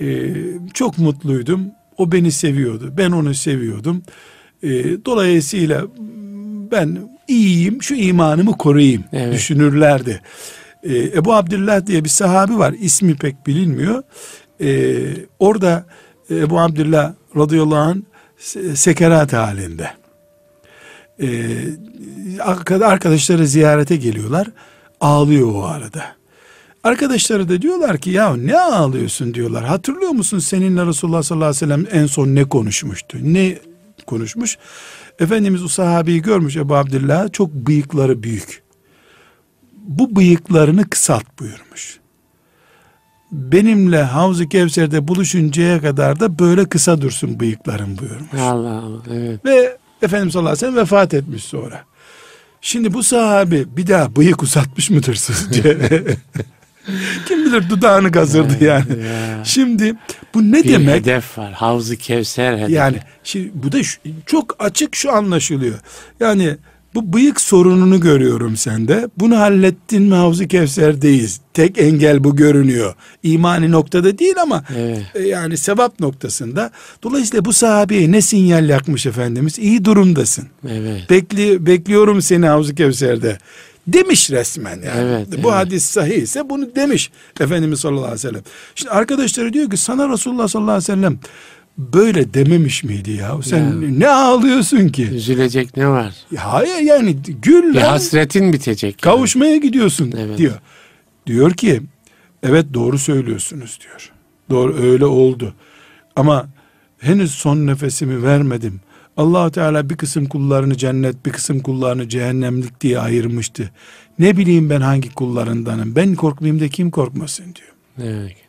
e, çok mutluydum. O beni seviyordu. Ben onu seviyordum. E, dolayısıyla ben iyiyim, şu imanımı koruyayım evet. düşünürlerdi. Ee, Ebu Abdullah diye bir sahabi var. İsmi pek bilinmiyor. Ee, orada Ebu Abdullah radıyallahu anh sekerat halinde. Ee, arkadaşları ziyarete geliyorlar. Ağlıyor o arada. Arkadaşları da diyorlar ki ya ne ağlıyorsun diyorlar. Hatırlıyor musun seninle Resulullah sallallahu aleyhi ve sellem en son ne konuşmuştu? Ne konuşmuş? Efendimiz o sahabeyi görmüş Ebu Abdillah çok bıyıkları büyük. Bu bıyıklarını kısalt buyurmuş. Benimle Havz-ı Kevser'de buluşuncaya kadar da böyle kısa dursun bıyıklarım buyurmuş.
Allah Allah evet.
Ve Efendimiz sallallahu aleyhi ve sellem vefat etmiş sonra. Şimdi bu sahabi bir daha bıyık uzatmış mıdır sizce? Kim bilir dudağını kazırdı yani. Ya. Şimdi bu ne
bir
demek?
hedef var. Havzu Kevser hedefi.
Yani şimdi bu da şu, çok açık şu anlaşılıyor. Yani bu bıyık sorununu görüyorum sende. Bunu hallettin mi Havzu Kevser'deyiz. Tek engel bu görünüyor. İmani noktada değil ama evet. E, yani sevap noktasında. Dolayısıyla bu sahabeye ne sinyal yakmış Efendimiz? İyi durumdasın. Evet. Bekli, bekliyorum seni Havzu Kevser'de. Demiş resmen yani. Evet, bu evet. hadis sahih ise bunu demiş Efendimiz sallallahu aleyhi ve sellem. Şimdi arkadaşları diyor ki sana Resulullah sallallahu aleyhi ve sellem böyle dememiş miydi ya? Sen ya. ne ağlıyorsun ki?
Üzülecek ne var?
Hayır yani gül
Bir hasretin bitecek.
Kavuşmaya yani. gidiyorsun evet. diyor. Diyor ki evet doğru söylüyorsunuz diyor. Doğru öyle oldu. Ama henüz son nefesimi vermedim. allah Teala bir kısım kullarını cennet, bir kısım kullarını cehennemlik diye ayırmıştı. Ne bileyim ben hangi kullarındanım. Ben korkmayayım da kim korkmasın diyor. Evet.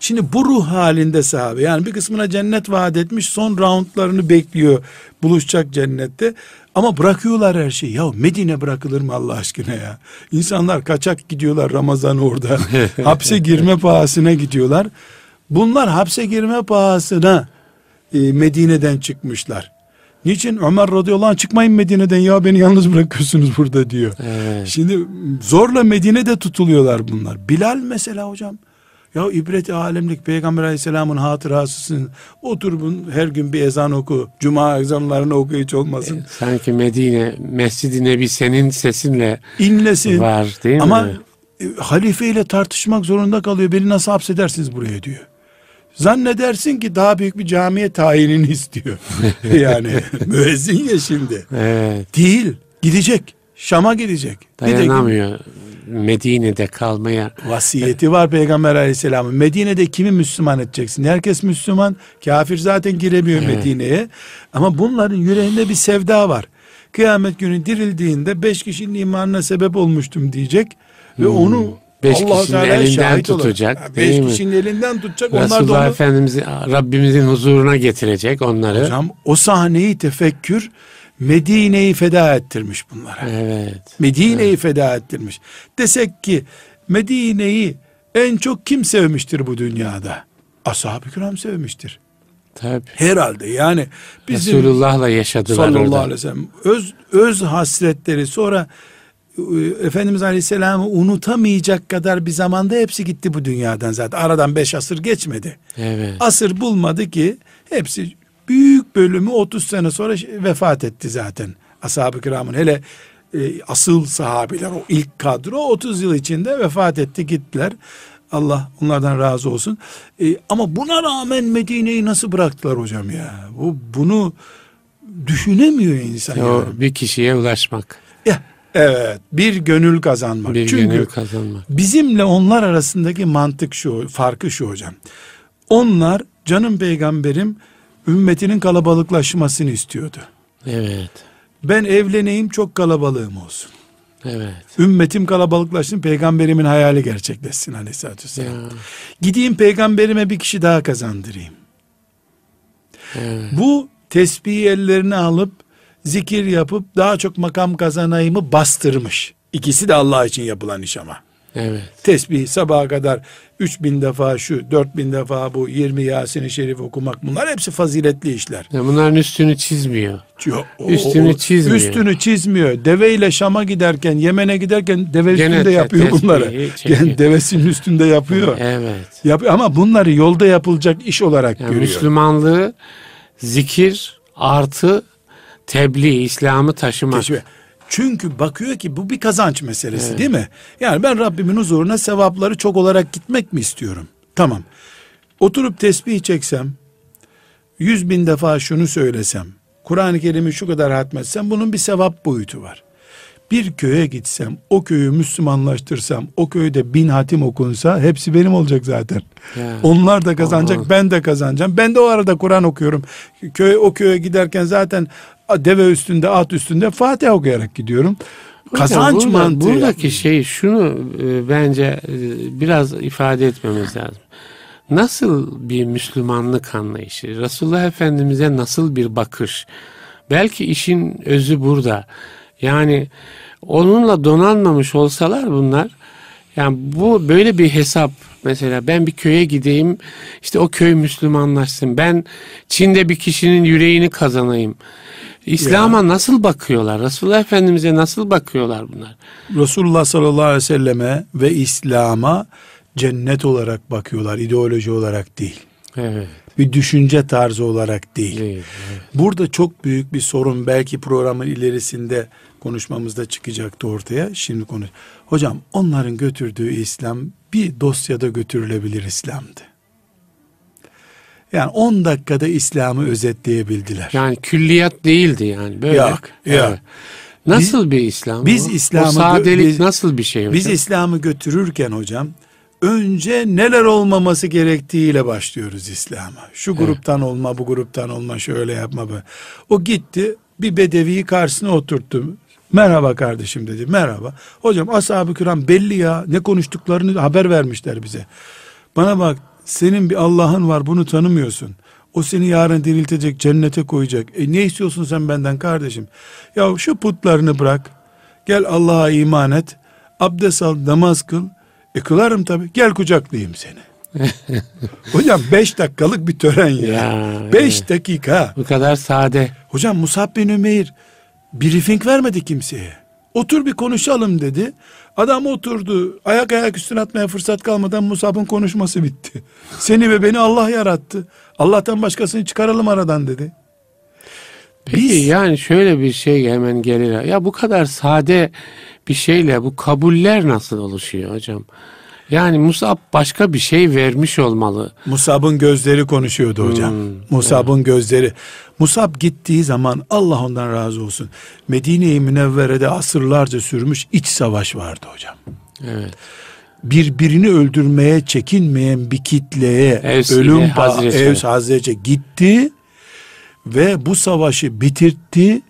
Şimdi bu ruh halinde sahabe yani bir kısmına cennet vaat etmiş son roundlarını bekliyor buluşacak cennette ama bırakıyorlar her şeyi. Ya Medine bırakılır mı Allah aşkına ya? İnsanlar kaçak gidiyorlar Ramazan orada. hapse girme pahasına gidiyorlar. Bunlar hapse girme pahasına e, Medine'den çıkmışlar. Niçin? Ömer radıyallahu anh çıkmayın Medine'den ya beni yalnız bırakıyorsunuz burada diyor. Evet. Şimdi zorla Medine'de tutuluyorlar bunlar. Bilal mesela hocam ya ibret alemlik Peygamber aleyhisselamın hatırasısın. Otur bun, her gün bir ezan oku. Cuma ezanlarını oku hiç olmasın. E,
sanki Medine, Mescid-i Nebi senin sesinle
inlesin.
var değil
Ama
mi?
Ama halifeyle tartışmak zorunda kalıyor. Beni nasıl hapsedersiniz buraya diyor. Zannedersin ki daha büyük bir camiye tayinini istiyor. yani müezzin ya şimdi. Evet. Değil. Gidecek. Şam'a gidecek.
Dayanamıyor. Medine'de kalmaya.
Vasiyeti var Peygamber aleyhisselamın. Medine'de kimi Müslüman edeceksin? Herkes Müslüman. Kafir zaten giremiyor evet. Medine'ye. Ama bunların yüreğinde bir sevda var. Kıyamet günü dirildiğinde beş kişinin imanına sebep olmuştum diyecek. Ve hmm. onu
Beş Allah kişinin Teala elinden tutacak.
Yani beş mi? kişinin elinden tutacak.
Resulullah onlar da onu... Efendimiz'i Rabbimizin huzuruna getirecek onları.
Hocam o sahneyi tefekkür Medine'yi feda ettirmiş bunlara. Evet. Medine'yi evet. feda ettirmiş. Desek ki Medine'yi en çok kim sevmiştir bu dünyada? Ashab-ı kiram sevmiştir. Tabii. Herhalde yani
bizim Resulullah'la yaşadılar sallallahu orada. aleyhi ve sellem
öz, öz hasretleri sonra e, Efendimiz Aleyhisselam'ı unutamayacak kadar bir zamanda hepsi gitti bu dünyadan zaten. Aradan beş asır geçmedi. Evet. Asır bulmadı ki hepsi büyük bölümü 30 sene sonra vefat etti zaten. Ashab-ı kiramın hele e, asıl sahabiler o ilk kadro 30 yıl içinde vefat etti gittiler. Allah onlardan razı olsun. E, ama buna rağmen Medine'yi nasıl bıraktılar hocam ya? Bu bunu düşünemiyor insan. O,
yani. Bir kişiye ulaşmak.
Ya, evet bir gönül kazanmak.
Bir Çünkü gönül kazanmak.
Bizimle onlar arasındaki mantık şu, farkı şu hocam. Onlar canım peygamberim ümmetinin kalabalıklaşmasını istiyordu. Evet. Ben evleneyim çok kalabalığım olsun. Evet. Ümmetim kalabalıklaşsın peygamberimin hayali gerçekleşsin aleyhissalatü vesselam. Ya. Gideyim peygamberime bir kişi daha kazandırayım. Evet. Bu tesbihi ellerine alıp zikir yapıp daha çok makam kazanayımı bastırmış. İkisi de Allah için yapılan iş ama. Evet. Tesbih sabaha kadar 3000 defa şu, 4000 defa bu, 20 Yasin-i Şerif okumak bunlar hepsi faziletli işler.
Ya bunların üstünü çizmiyor. Yo, üstünü çizmiyor.
Üstünü çizmiyor. Deveyle Şam'a giderken, Yemen'e giderken deve Gene üstünde yapıyor bunları. Yani devesinin üstünde yapıyor. Evet. Yapıyor ama bunları yolda yapılacak iş olarak yani görüyor.
Müslümanlığı zikir artı tebliğ, İslam'ı taşımak. Keşfe.
Çünkü bakıyor ki bu bir kazanç meselesi evet. değil mi? Yani ben Rabbimin huzuruna sevapları çok olarak gitmek mi istiyorum? Tamam. Oturup tesbih çeksem, yüz bin defa şunu söylesem, Kur'an-ı Kerim'i şu kadar hatmetsem bunun bir sevap boyutu var. Bir köye gitsem, o köyü Müslümanlaştırsam, o köyde bin hatim okunsa hepsi benim olacak zaten. Ya. Onlar da kazanacak, Allah. ben de kazanacağım. Ben de o arada Kur'an okuyorum. Köy o köye giderken zaten deve üstünde, at üstünde Fatiha okuyarak gidiyorum. Kazanç
burada,
mantığı.
Buradaki şey şunu e, bence e, biraz ifade etmemiz lazım. Nasıl bir Müslümanlık anlayışı, Resulullah Efendimiz'e nasıl bir bakış? Belki işin özü burada. Yani onunla donanmamış olsalar bunlar, yani bu böyle bir hesap mesela ben bir köye gideyim işte o köy Müslümanlaşsın ben Çin'de bir kişinin yüreğini kazanayım İslam'a nasıl bakıyorlar Resulullah Efendimiz'e nasıl bakıyorlar bunlar
Resulullah sallallahu aleyhi ve selleme ve İslam'a cennet olarak bakıyorlar ideoloji olarak değil
evet
bir düşünce tarzı olarak değil.
değil evet.
Burada çok büyük bir sorun belki programın ilerisinde konuşmamızda çıkacaktı ortaya. Şimdi konuş. Hocam onların götürdüğü İslam bir dosyada götürülebilir İslam'dı. Yani 10 dakikada İslam'ı özetleyebildiler.
Yani külliyat değildi yani. Böyle.
Yok, yok.
Nasıl biz, bir İslam?
Biz İslam'ı o
sadelik biz, nasıl bir şey hocam?
Biz İslam'ı götürürken hocam önce neler olmaması gerektiğiyle başlıyoruz İslam'a. Şu gruptan evet. olma, bu gruptan olma, şöyle yapma böyle. O gitti bir bedeviyi karşısına oturttu. Merhaba kardeşim dedi. Merhaba. Hocam ashab-ı kiram belli ya ne konuştuklarını haber vermişler bize. Bana bak senin bir Allah'ın var bunu tanımıyorsun. O seni yarın diriltecek, cennete koyacak. E ne istiyorsun sen benden kardeşim? Ya şu putlarını bırak. Gel Allah'a iman et. Abdest al, namaz kıl. E kılarım tabi. Gel kucaklayayım seni. Hocam beş dakikalık bir tören ya. ya beş evet. dakika.
Bu kadar sade.
Hocam Musab bin Ümeyr briefing vermedi kimseye. Otur bir konuşalım dedi. Adam oturdu. Ayak ayak üstüne atmaya fırsat kalmadan Musab'ın konuşması bitti. Seni ve beni Allah yarattı. Allah'tan başkasını çıkaralım aradan dedi.
Peki Biz, yani şöyle bir şey hemen gelir. Ya bu kadar sade bir şeyle bu kabuller nasıl oluşuyor hocam? Yani Musab başka bir şey vermiş olmalı.
Musab'ın gözleri konuşuyordu hocam. Hmm, Musab'ın evet. gözleri. Musab gittiği zaman Allah ondan razı olsun. Medine-i Münevvere'de asırlarca sürmüş iç savaş vardı hocam.
Evet.
Birbirini öldürmeye çekinmeyen bir kitleye Evs ölüm Hazreti. Evs Hazreti gitti ve bu savaşı bitirtti.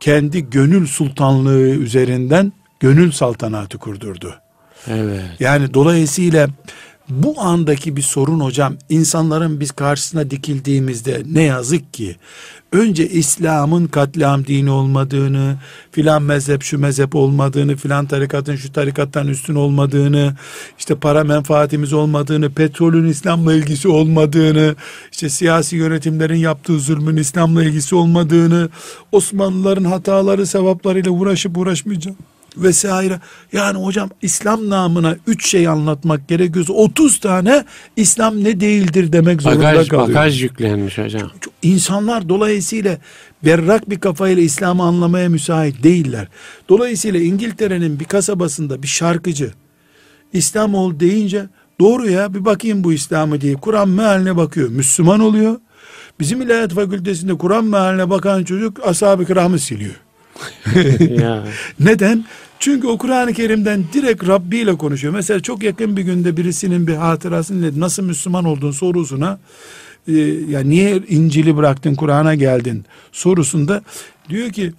Kendi gönül sultanlığı üzerinden gönül saltanatı kurdurdu.
Evet.
Yani dolayısıyla bu andaki bir sorun hocam insanların biz karşısına dikildiğimizde ne yazık ki önce İslam'ın katliam dini olmadığını, filan mezhep şu mezhep olmadığını, filan tarikatın şu tarikattan üstün olmadığını, işte para menfaatimiz olmadığını, petrolün İslam'la ilgisi olmadığını, işte siyasi yönetimlerin yaptığı zulmün İslam'la ilgisi olmadığını, Osmanlıların hataları sevaplarıyla uğraşıp uğraşmayacağım vesaire. Yani hocam İslam namına üç şey anlatmak gerekiyorsa 30 tane İslam ne değildir demek zorunda
bagaj,
kalıyor.
Bagaj yüklenmiş hocam.
İnsanlar dolayısıyla berrak bir kafayla İslam'ı anlamaya müsait değiller. Dolayısıyla İngiltere'nin bir kasabasında bir şarkıcı İslam ol deyince doğru ya bir bakayım bu İslam'ı diye Kur'an mealine bakıyor. Müslüman oluyor. Bizim İlahiyat Fakültesinde Kur'an mealine bakan çocuk ashab-ı kiramı siliyor. Neden? Çünkü o Kur'an-ı Kerim'den direkt Rabbi ile konuşuyor. Mesela çok yakın bir günde birisinin bir hatırasını nasıl Müslüman oldun sorusuna e, ya niye İncil'i bıraktın Kur'an'a geldin sorusunda diyor ki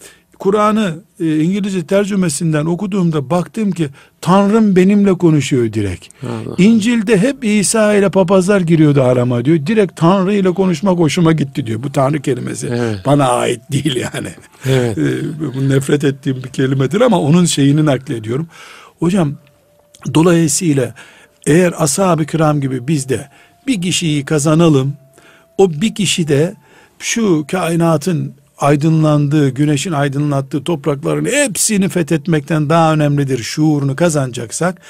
Kur'an'ı e, İngilizce tercümesinden okuduğumda baktım ki Tanrım benimle konuşuyor direkt. Allah. İncil'de hep İsa ile papazlar giriyordu arama diyor. Direkt Tanrı ile konuşmak hoşuma gitti diyor. Bu Tanrı kelimesi evet. bana ait değil yani.
Evet. e,
bu nefret ettiğim bir kelimedir ama onun şeyini naklediyorum. Hocam dolayısıyla eğer ashab-ı kiram gibi biz de bir kişiyi kazanalım. O bir kişi de şu kainatın aydınlandığı, güneşin aydınlattığı toprakların hepsini fethetmekten daha önemlidir şuurunu kazanacaksak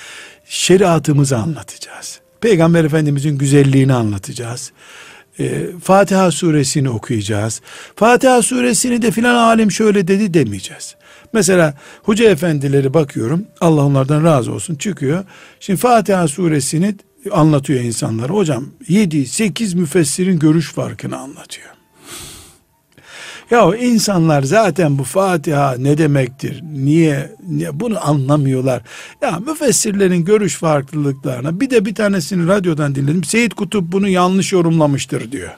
şeriatımızı anlatacağız. Peygamber Efendimizin güzelliğini anlatacağız. Ee, Fatiha suresini okuyacağız. Fatiha suresini de filan alim şöyle dedi demeyeceğiz. Mesela hoca efendileri bakıyorum Allah onlardan razı olsun çıkıyor. Şimdi Fatiha suresini anlatıyor insanlara. Hocam 7-8 müfessirin görüş farkını anlatıyor. Ya insanlar zaten bu Fatiha ne demektir? Niye, niye bunu anlamıyorlar? Ya müfessirlerin görüş farklılıklarına bir de bir tanesini radyodan dinledim. Seyit Kutup bunu yanlış yorumlamıştır diyor.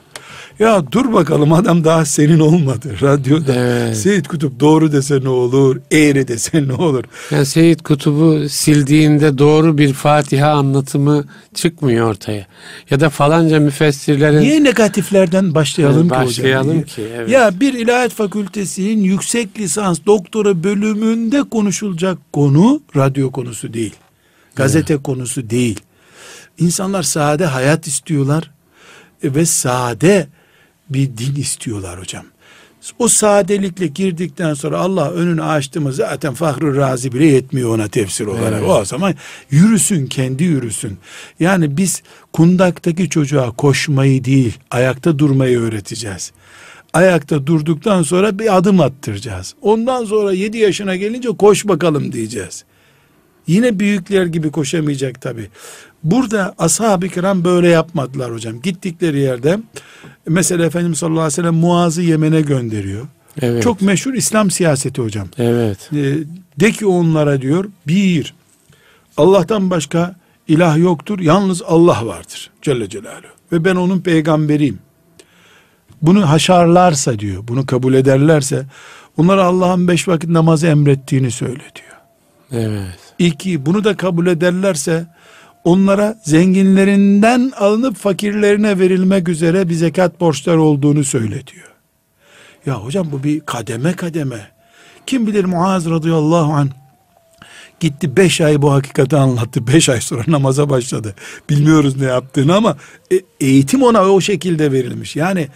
Ya dur bakalım adam daha senin olmadı radyoda. Evet. Seyit Kutup doğru dese ne olur, eğri dese ne olur.
Yani Seyit Kutup'u sildiğinde doğru bir Fatiha anlatımı çıkmıyor ortaya. Ya da falanca müfessirlerin...
Niye negatiflerden başlayalım yani
ki Başlayalım hocam? ki
evet. Ya bir ilahiyat fakültesinin yüksek lisans doktora bölümünde konuşulacak konu radyo konusu değil. Gazete evet. konusu değil. İnsanlar sade hayat istiyorlar ve sade bir din istiyorlar hocam. O sadelikle girdikten sonra Allah önünü açtı zaten Fahru Razi bile yetmiyor ona tefsir olarak. Evet. O zaman yürüsün kendi yürüsün. Yani biz kundaktaki çocuğa koşmayı değil ayakta durmayı öğreteceğiz. Ayakta durduktan sonra bir adım attıracağız. Ondan sonra yedi yaşına gelince koş bakalım diyeceğiz. Yine büyükler gibi koşamayacak tabi. Burada ashab-ı kiram böyle yapmadılar hocam. Gittikleri yerde mesela Efendimiz sallallahu aleyhi ve sellem Muaz'ı Yemen'e gönderiyor. Evet. Çok meşhur İslam siyaseti hocam.
Evet.
E, de ki onlara diyor bir Allah'tan başka ilah yoktur. Yalnız Allah vardır. Celle Celaluhu. Ve ben onun peygamberiyim. Bunu haşarlarsa diyor. Bunu kabul ederlerse onlara Allah'ın beş vakit namazı emrettiğini söyle diyor.
Evet.
İki, bunu da kabul ederlerse onlara zenginlerinden alınıp fakirlerine verilmek üzere bir zekat borçları olduğunu söyletiyor. Ya hocam bu bir kademe kademe. Kim bilir Muaz radıyallahu anh gitti beş ay bu hakikati anlattı. Beş ay sonra namaza başladı. Bilmiyoruz ne yaptığını ama e, eğitim ona o şekilde verilmiş. Yani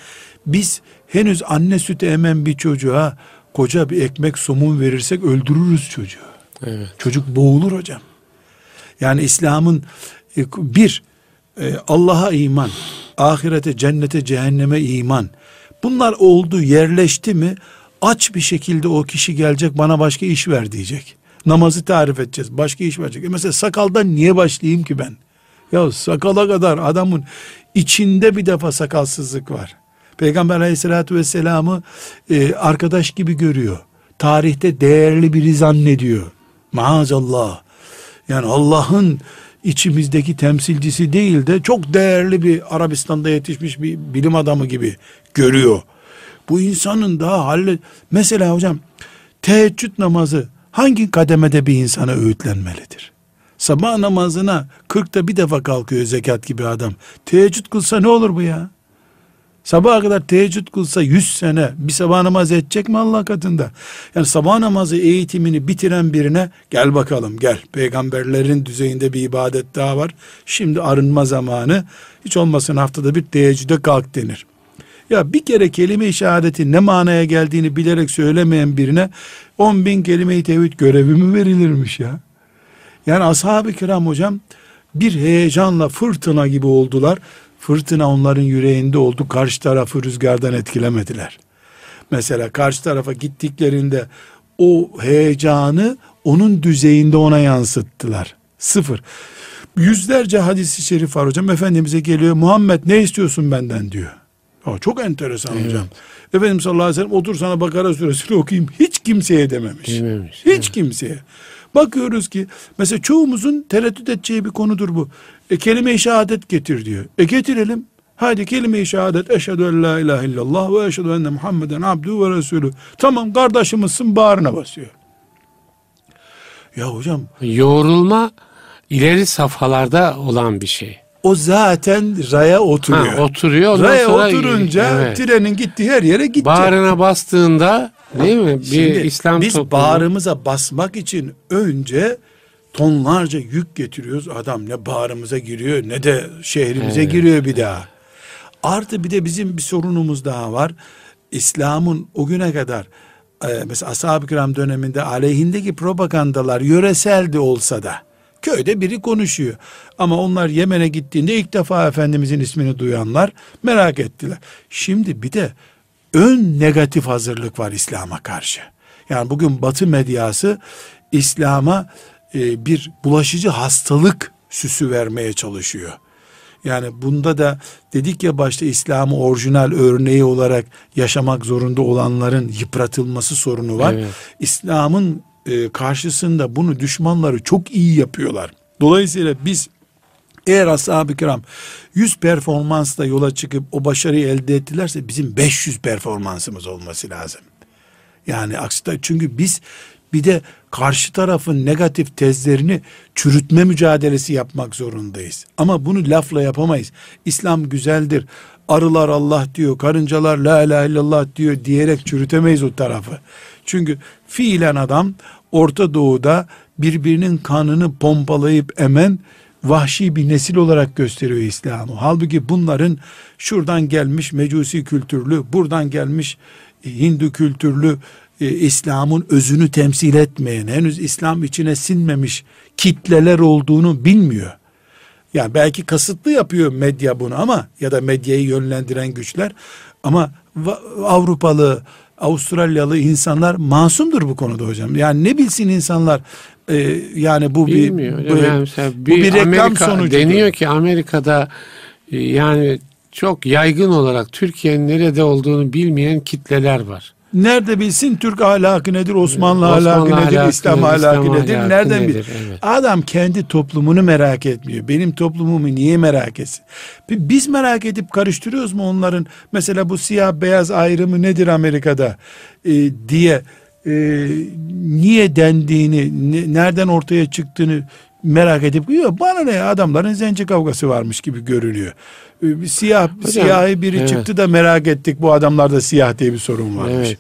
biz henüz anne sütü emen bir çocuğa koca bir ekmek somun verirsek öldürürüz çocuğu.
Evet.
Çocuk boğulur hocam. Yani İslam'ın e, bir e, Allah'a iman, ahirete, cennete, cehenneme iman. Bunlar oldu, yerleşti mi aç bir şekilde o kişi gelecek bana başka iş ver diyecek. Namazı tarif edeceğiz. Başka iş verecek. E mesela sakaldan niye başlayayım ki ben? Ya sakala kadar adamın içinde bir defa sakalsızlık var. Peygamber aleyhissalatü vesselam'ı e, arkadaş gibi görüyor. Tarihte değerli biri zannediyor. Maazallah. Yani Allah'ın içimizdeki temsilcisi değil de çok değerli bir Arabistan'da yetişmiş bir bilim adamı gibi görüyor. Bu insanın daha halle mesela hocam teheccüd namazı hangi kademede bir insana öğütlenmelidir? Sabah namazına kırkta bir defa kalkıyor zekat gibi adam. Teheccüd kılsa ne olur bu ya? Sabaha kadar teheccüd kılsa yüz sene bir sabah namazı edecek mi Allah katında? Yani sabah namazı eğitimini bitiren birine gel bakalım gel. Peygamberlerin düzeyinde bir ibadet daha var. Şimdi arınma zamanı. Hiç olmasın haftada bir teheccüde kalk denir. Ya bir kere kelime-i şehadetin ne manaya geldiğini bilerek söylemeyen birine on bin kelime-i tevhid görevi mi verilirmiş ya? Yani ashab-ı kiram hocam bir heyecanla fırtına gibi oldular. Fırtına onların yüreğinde oldu. Karşı tarafı rüzgardan etkilemediler. Mesela karşı tarafa gittiklerinde o heyecanı onun düzeyinde ona yansıttılar. Sıfır. Yüzlerce hadisi şerif var hocam. Efendimiz'e geliyor. Muhammed ne istiyorsun benden diyor. Ya çok enteresan evet. hocam. Efendimiz sallallahu aleyhi ve sellem otur sana Bakara suresini okuyayım. Hiç kimseye dememiş. Dememiş. Hiç evet. kimseye. Bakıyoruz ki mesela çoğumuzun tereddüt edeceği bir konudur bu. E, kelime-i şehadet getir diyor. E getirelim. Hadi kelime-i şehadet eşhedü en la ilahe illallah ve eşhedü enne Muhammeden abdü ve resulü. Tamam kardeşimizsin bağrına basıyor. Ya hocam.
Yoğrulma ileri safhalarda olan bir şey.
O zaten raya oturuyor. Ha,
oturuyor.
Raya sonra, oturunca evet. trenin gittiği her yere gidecek.
Bağrına bastığında değil mi? Bir Şimdi, İslam
biz toplumu. bağrımıza basmak için önce tonlarca yük getiriyoruz. Adam ne bağrımıza giriyor ne de şehrimize evet. giriyor bir daha. Artı bir de bizim bir sorunumuz daha var. İslam'ın o güne kadar e, mesela ashab-ı kiram döneminde aleyhindeki propagandalar yöresel de olsa da köyde biri konuşuyor. Ama onlar Yemen'e gittiğinde ilk defa Efendimizin ismini duyanlar merak ettiler. Şimdi bir de ön negatif hazırlık var İslam'a karşı. Yani bugün Batı medyası İslam'a e, bir bulaşıcı hastalık süsü vermeye çalışıyor. Yani bunda da dedik ya başta İslam'ı orijinal örneği olarak yaşamak zorunda olanların yıpratılması sorunu var. Evet. İslam'ın e, karşısında bunu düşmanları çok iyi yapıyorlar. Dolayısıyla biz Eğer ashab-ı kiram 100 performansla yola çıkıp o başarıyı elde ettilerse bizim 500 performansımız olması lazım. Yani aksine çünkü biz bir de karşı tarafın negatif tezlerini çürütme mücadelesi yapmak zorundayız. Ama bunu lafla yapamayız. İslam güzeldir. Arılar Allah diyor, karıncalar la ilahe illallah diyor diyerek çürütemeyiz o tarafı. Çünkü fiilen adam Orta Doğu'da birbirinin kanını pompalayıp emen vahşi bir nesil olarak gösteriyor İslam'ı. Halbuki bunların şuradan gelmiş mecusi kültürlü, buradan gelmiş e, Hindu kültürlü e, İslam'ın özünü temsil etmeyen, henüz İslam içine sinmemiş kitleler olduğunu bilmiyor. Yani belki kasıtlı yapıyor medya bunu ama ya da medyayı yönlendiren güçler ama Avrupalı, Avustralyalı insanlar masumdur bu konuda hocam. Yani ne bilsin insanlar e, yani bu
Bilmiyor.
bir, bu,
yani bir, bu bir reklam Amerika, sonucu. Deniyor ki Amerika'da e, yani çok yaygın olarak Türkiye'nin nerede olduğunu bilmeyen kitleler var.
Nerede bilsin Türk ahlakı nedir, Osmanlı, Osmanlı ahlakı, ahlakı nedir, İslam ahlakı İslam nedir? Ahlakı Nereden nedir? bil? Evet. Adam kendi toplumunu merak etmiyor. Benim toplumumu niye merak etsin? Biz merak edip karıştırıyoruz mu onların mesela bu siyah beyaz ayrımı nedir Amerika'da e, diye e, niye dendiğini, ne, nereden ortaya çıktığını merak edip yok bana ne adamların zenci kavgası varmış gibi görünüyor. Ee, bir siyah Hocam, siyahi biri evet. çıktı da merak ettik bu adamlarda siyah diye bir sorun varmış. Evet.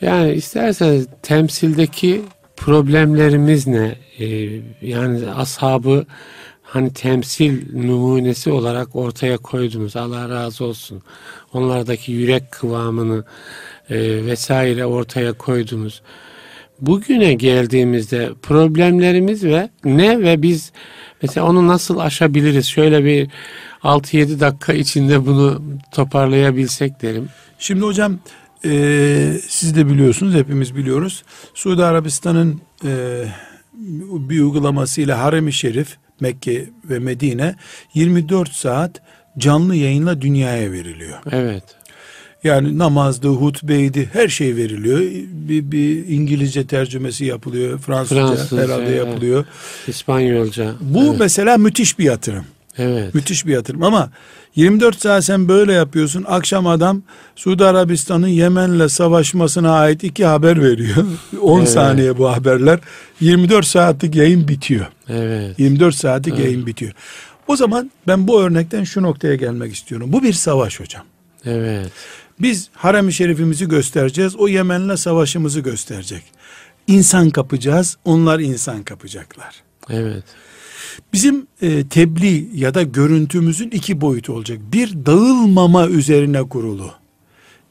Yani isterseniz temsildeki problemlerimiz ne? Ee, yani ashabı hani temsil numunesi olarak ortaya koydunuz. Allah razı olsun. Onlardaki yürek kıvamını e, vesaire ortaya koydunuz. Bugüne geldiğimizde problemlerimiz ve ne ve biz mesela onu nasıl aşabiliriz? Şöyle bir 6-7 dakika içinde bunu toparlayabilsek derim.
Şimdi hocam e, siz de biliyorsunuz hepimiz biliyoruz. Suudi Arabistan'ın e, bir uygulamasıyla Harem-i Şerif Mekke ve Medine 24 saat canlı yayınla dünyaya veriliyor.
Evet.
Yani namazdı, hutbeydi her şey veriliyor. Bir, bir İngilizce tercümesi yapılıyor. Fransızca, Fransızca herhalde yapılıyor.
İspanyolca.
Bu evet. mesela müthiş bir yatırım.
Evet.
Müthiş bir yatırım ama 24 saat sen böyle yapıyorsun. Akşam adam Suudi Arabistan'ın Yemen'le savaşmasına ait iki haber veriyor. 10 evet. saniye bu haberler. 24 saatlik yayın bitiyor.
Evet.
24 saatlik evet. yayın bitiyor. O zaman ben bu örnekten şu noktaya gelmek istiyorum. Bu bir savaş hocam.
Evet.
Biz harem-i şerifimizi göstereceğiz. O Yemen'le savaşımızı gösterecek. İnsan kapacağız. Onlar insan kapacaklar.
Evet.
Bizim e, tebliğ ya da görüntümüzün iki boyutu olacak. Bir dağılmama üzerine kurulu.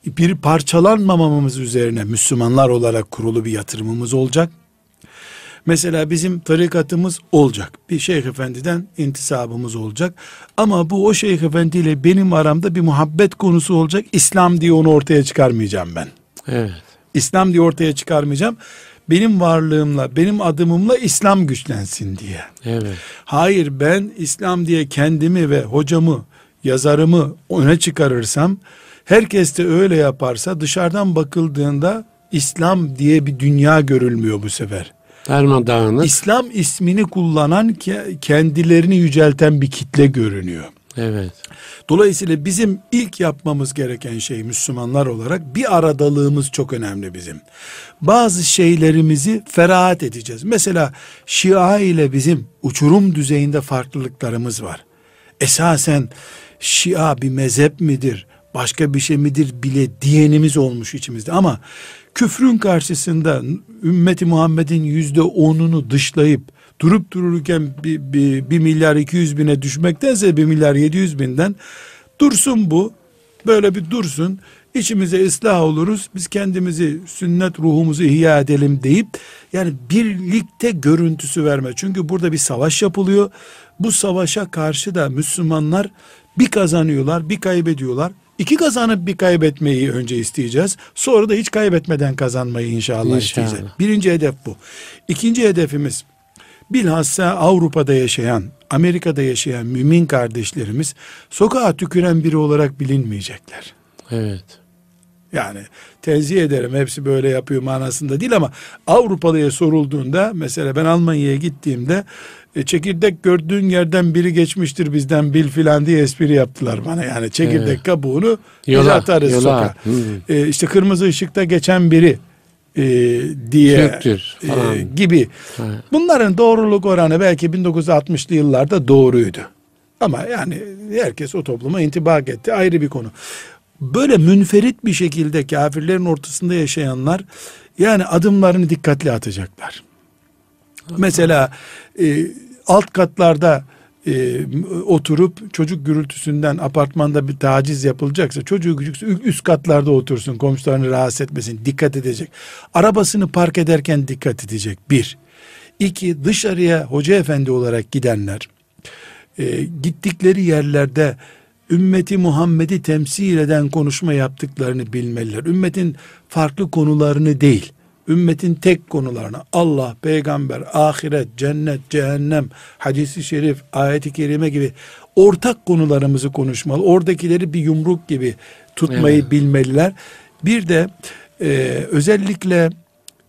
Bir parçalanmamamız üzerine Müslümanlar olarak kurulu bir yatırımımız olacak. Mesela bizim tarikatımız olacak. Bir şeyh efendiden intisabımız olacak. Ama bu o şeyh efendiyle benim aramda bir muhabbet konusu olacak. İslam diye onu ortaya çıkarmayacağım ben.
Evet.
İslam diye ortaya çıkarmayacağım benim varlığımla, benim adımımla İslam güçlensin diye.
Evet.
Hayır ben İslam diye kendimi ve hocamı, yazarımı öne çıkarırsam, herkes de öyle yaparsa dışarıdan bakıldığında İslam diye bir dünya görülmüyor bu sefer.
Darmadağınık.
İslam ismini kullanan kendilerini yücelten bir kitle görünüyor.
Evet.
Dolayısıyla bizim ilk yapmamız gereken şey Müslümanlar olarak bir aradalığımız çok önemli bizim. Bazı şeylerimizi ferahat edeceğiz. Mesela Şia ile bizim uçurum düzeyinde farklılıklarımız var. Esasen Şia bir mezhep midir, başka bir şey midir bile diyenimiz olmuş içimizde ama küfrün karşısında ümmeti Muhammed'in yüzde onunu dışlayıp durup dururken bir, bir, bir milyar iki yüz bine düşmektense bir milyar yedi yüz binden dursun bu. Böyle bir dursun. İçimize ıslah oluruz. Biz kendimizi sünnet ruhumuzu ihya edelim deyip yani birlikte görüntüsü verme. Çünkü burada bir savaş yapılıyor. Bu savaşa karşı da Müslümanlar bir kazanıyorlar bir kaybediyorlar İki kazanıp bir kaybetmeyi önce isteyeceğiz. Sonra da hiç kaybetmeden kazanmayı inşallah, inşallah. isteyeceğiz. Birinci hedef bu. İkinci hedefimiz bilhassa Avrupa'da yaşayan, Amerika'da yaşayan mümin kardeşlerimiz sokağa tüküren biri olarak bilinmeyecekler.
Evet.
Yani tenzih ederim hepsi böyle yapıyor manasında değil ama Avrupalıya sorulduğunda mesela ben Almanya'ya gittiğimde e, çekirdek gördüğün yerden biri geçmiştir bizden bil filan diye espri yaptılar bana. Yani çekirdek evet. kabuğunu yola, atarız yola. sokağa. E, işte kırmızı ışıkta geçen biri e, diye Türktür e, gibi. Ha. Bunların doğruluk oranı belki 1960'lı yıllarda doğruydu. Ama yani herkes o topluma intibak etti ayrı bir konu. Böyle münferit bir şekilde kafirlerin ortasında yaşayanlar yani adımlarını dikkatli atacaklar. Mesela e, alt katlarda e, oturup çocuk gürültüsünden apartmanda bir taciz yapılacaksa çocuğu küçük üst katlarda otursun komşularını rahatsız etmesin dikkat edecek. Arabasını park ederken dikkat edecek bir. İki dışarıya hoca efendi olarak gidenler e, gittikleri yerlerde ümmeti Muhammed'i temsil eden konuşma yaptıklarını bilmeliler. Ümmetin farklı konularını değil ümmetin tek konularına Allah, peygamber, ahiret, cennet, cehennem, hadisi şerif, ayeti kerime gibi ortak konularımızı konuşmalı. Oradakileri bir yumruk gibi tutmayı evet. bilmeliler. Bir de e, özellikle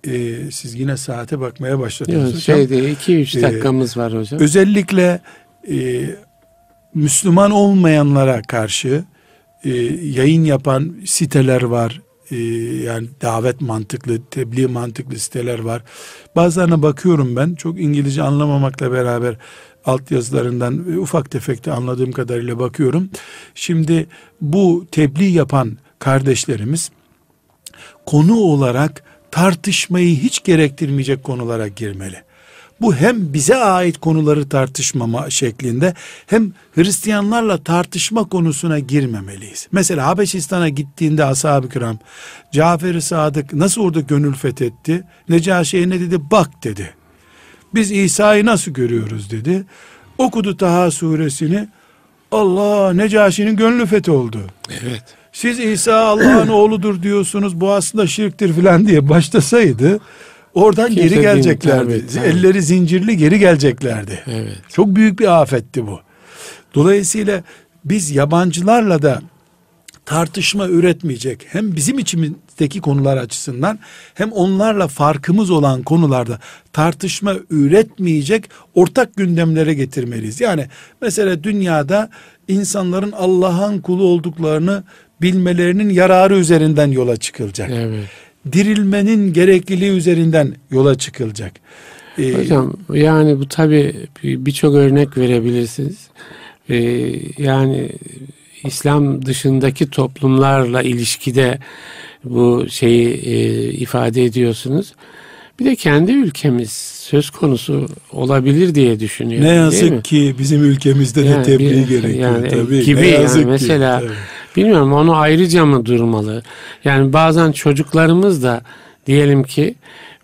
e, siz yine saate bakmaya başladınız
Yok, hocam. Şeyde 2-3 e, dakikamız var hocam.
Özellikle e, Müslüman olmayanlara karşı e, yayın yapan siteler var, e, yani davet mantıklı, tebliğ mantıklı siteler var. Bazılarına bakıyorum ben çok İngilizce anlamamakla beraber altyazılarından ufak tefekte anladığım kadarıyla bakıyorum. Şimdi bu tebliğ yapan kardeşlerimiz konu olarak tartışmayı hiç gerektirmeyecek konulara girmeli. Bu hem bize ait konuları tartışmama şeklinde hem Hristiyanlarla tartışma konusuna girmemeliyiz. Mesela Habeşistan'a gittiğinde ashab-ı kiram Cafer-i Sadık nasıl orada gönül fethetti? Necaşi'ye ne dedi? Bak dedi. Biz İsa'yı nasıl görüyoruz dedi. Okudu Taha suresini. Allah Necaşi'nin gönlü fethi oldu.
Evet.
Siz İsa Allah'ın oğludur diyorsunuz bu aslında şirktir filan diye başlasaydı Oradan Kimse geri geleceklerdi. Tabii, Elleri zincirli geri geleceklerdi.
Evet.
Çok büyük bir afetti bu. Dolayısıyla biz yabancılarla da tartışma üretmeyecek. Hem bizim içimizdeki konular açısından hem onlarla farkımız olan konularda tartışma üretmeyecek ortak gündemlere getirmeliyiz. Yani mesela dünyada insanların Allah'ın kulu olduklarını bilmelerinin yararı üzerinden yola çıkılacak.
Evet
dirilmenin gerekliliği üzerinden yola çıkılacak.
Ee, Hocam yani bu tabi birçok örnek verebilirsiniz. Ee, yani İslam dışındaki toplumlarla ilişkide bu şeyi e, ifade ediyorsunuz. Bir de kendi ülkemiz söz konusu olabilir diye düşünüyorum.
Ne yazık ki bizim ülkemizde yani, de tebliğ bir, gerekiyor
yani,
tabii.
Gibi ne yazık yani mesela ki, bilmiyorum onu ayrıca mı durmalı? Yani bazen çocuklarımız da diyelim ki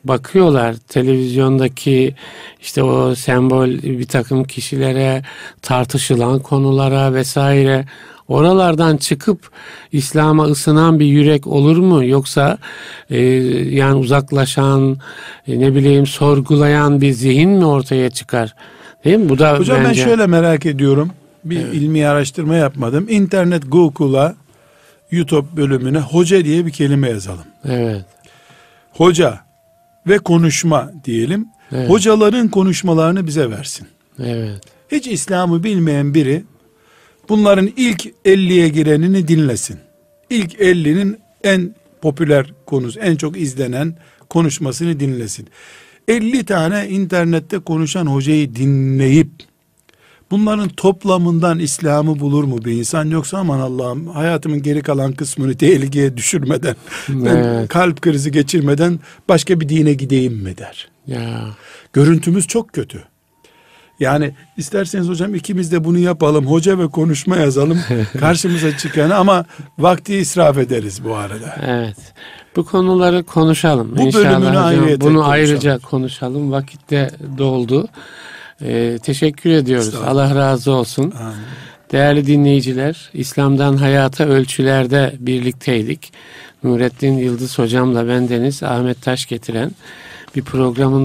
bakıyorlar televizyondaki işte o sembol bir takım kişilere tartışılan konulara vesaire. Oralardan çıkıp İslam'a ısınan bir yürek olur mu? Yoksa e, yani uzaklaşan e, ne bileyim sorgulayan bir zihin mi ortaya çıkar? Değil mi? Bu da
hocam bence... ben şöyle merak ediyorum bir evet. ilmi araştırma yapmadım internet Google'a YouTube bölümüne hoca diye bir kelime yazalım
evet
hoca ve konuşma diyelim evet. hocaların konuşmalarını bize versin
evet
hiç İslam'ı bilmeyen biri bunların ilk 50'ye girenini dinlesin. İlk 50'nin en popüler konusu, en çok izlenen konuşmasını dinlesin. 50 tane internette konuşan hocayı dinleyip bunların toplamından İslam'ı bulur mu bir insan yoksa aman Allah'ım hayatımın geri kalan kısmını tehlikeye düşürmeden evet. kalp krizi geçirmeden başka bir dine gideyim mi der.
Ya.
Görüntümüz çok kötü. Yani isterseniz hocam ikimiz de bunu yapalım. Hoca ve konuşma yazalım. Karşımıza çıkan ama vakti israf ederiz bu arada.
Evet. Bu konuları konuşalım.
Bu İnşallah bölümünü hocam,
bunu konuşalım. ayrıca konuşalım. Vakitte doldu. Ee, teşekkür ediyoruz. Allah razı olsun. Amin. Değerli dinleyiciler, İslam'dan hayata ölçülerde birlikteydik. Nurettin Yıldız hocamla bendeniz Ahmet Taş getiren bir programın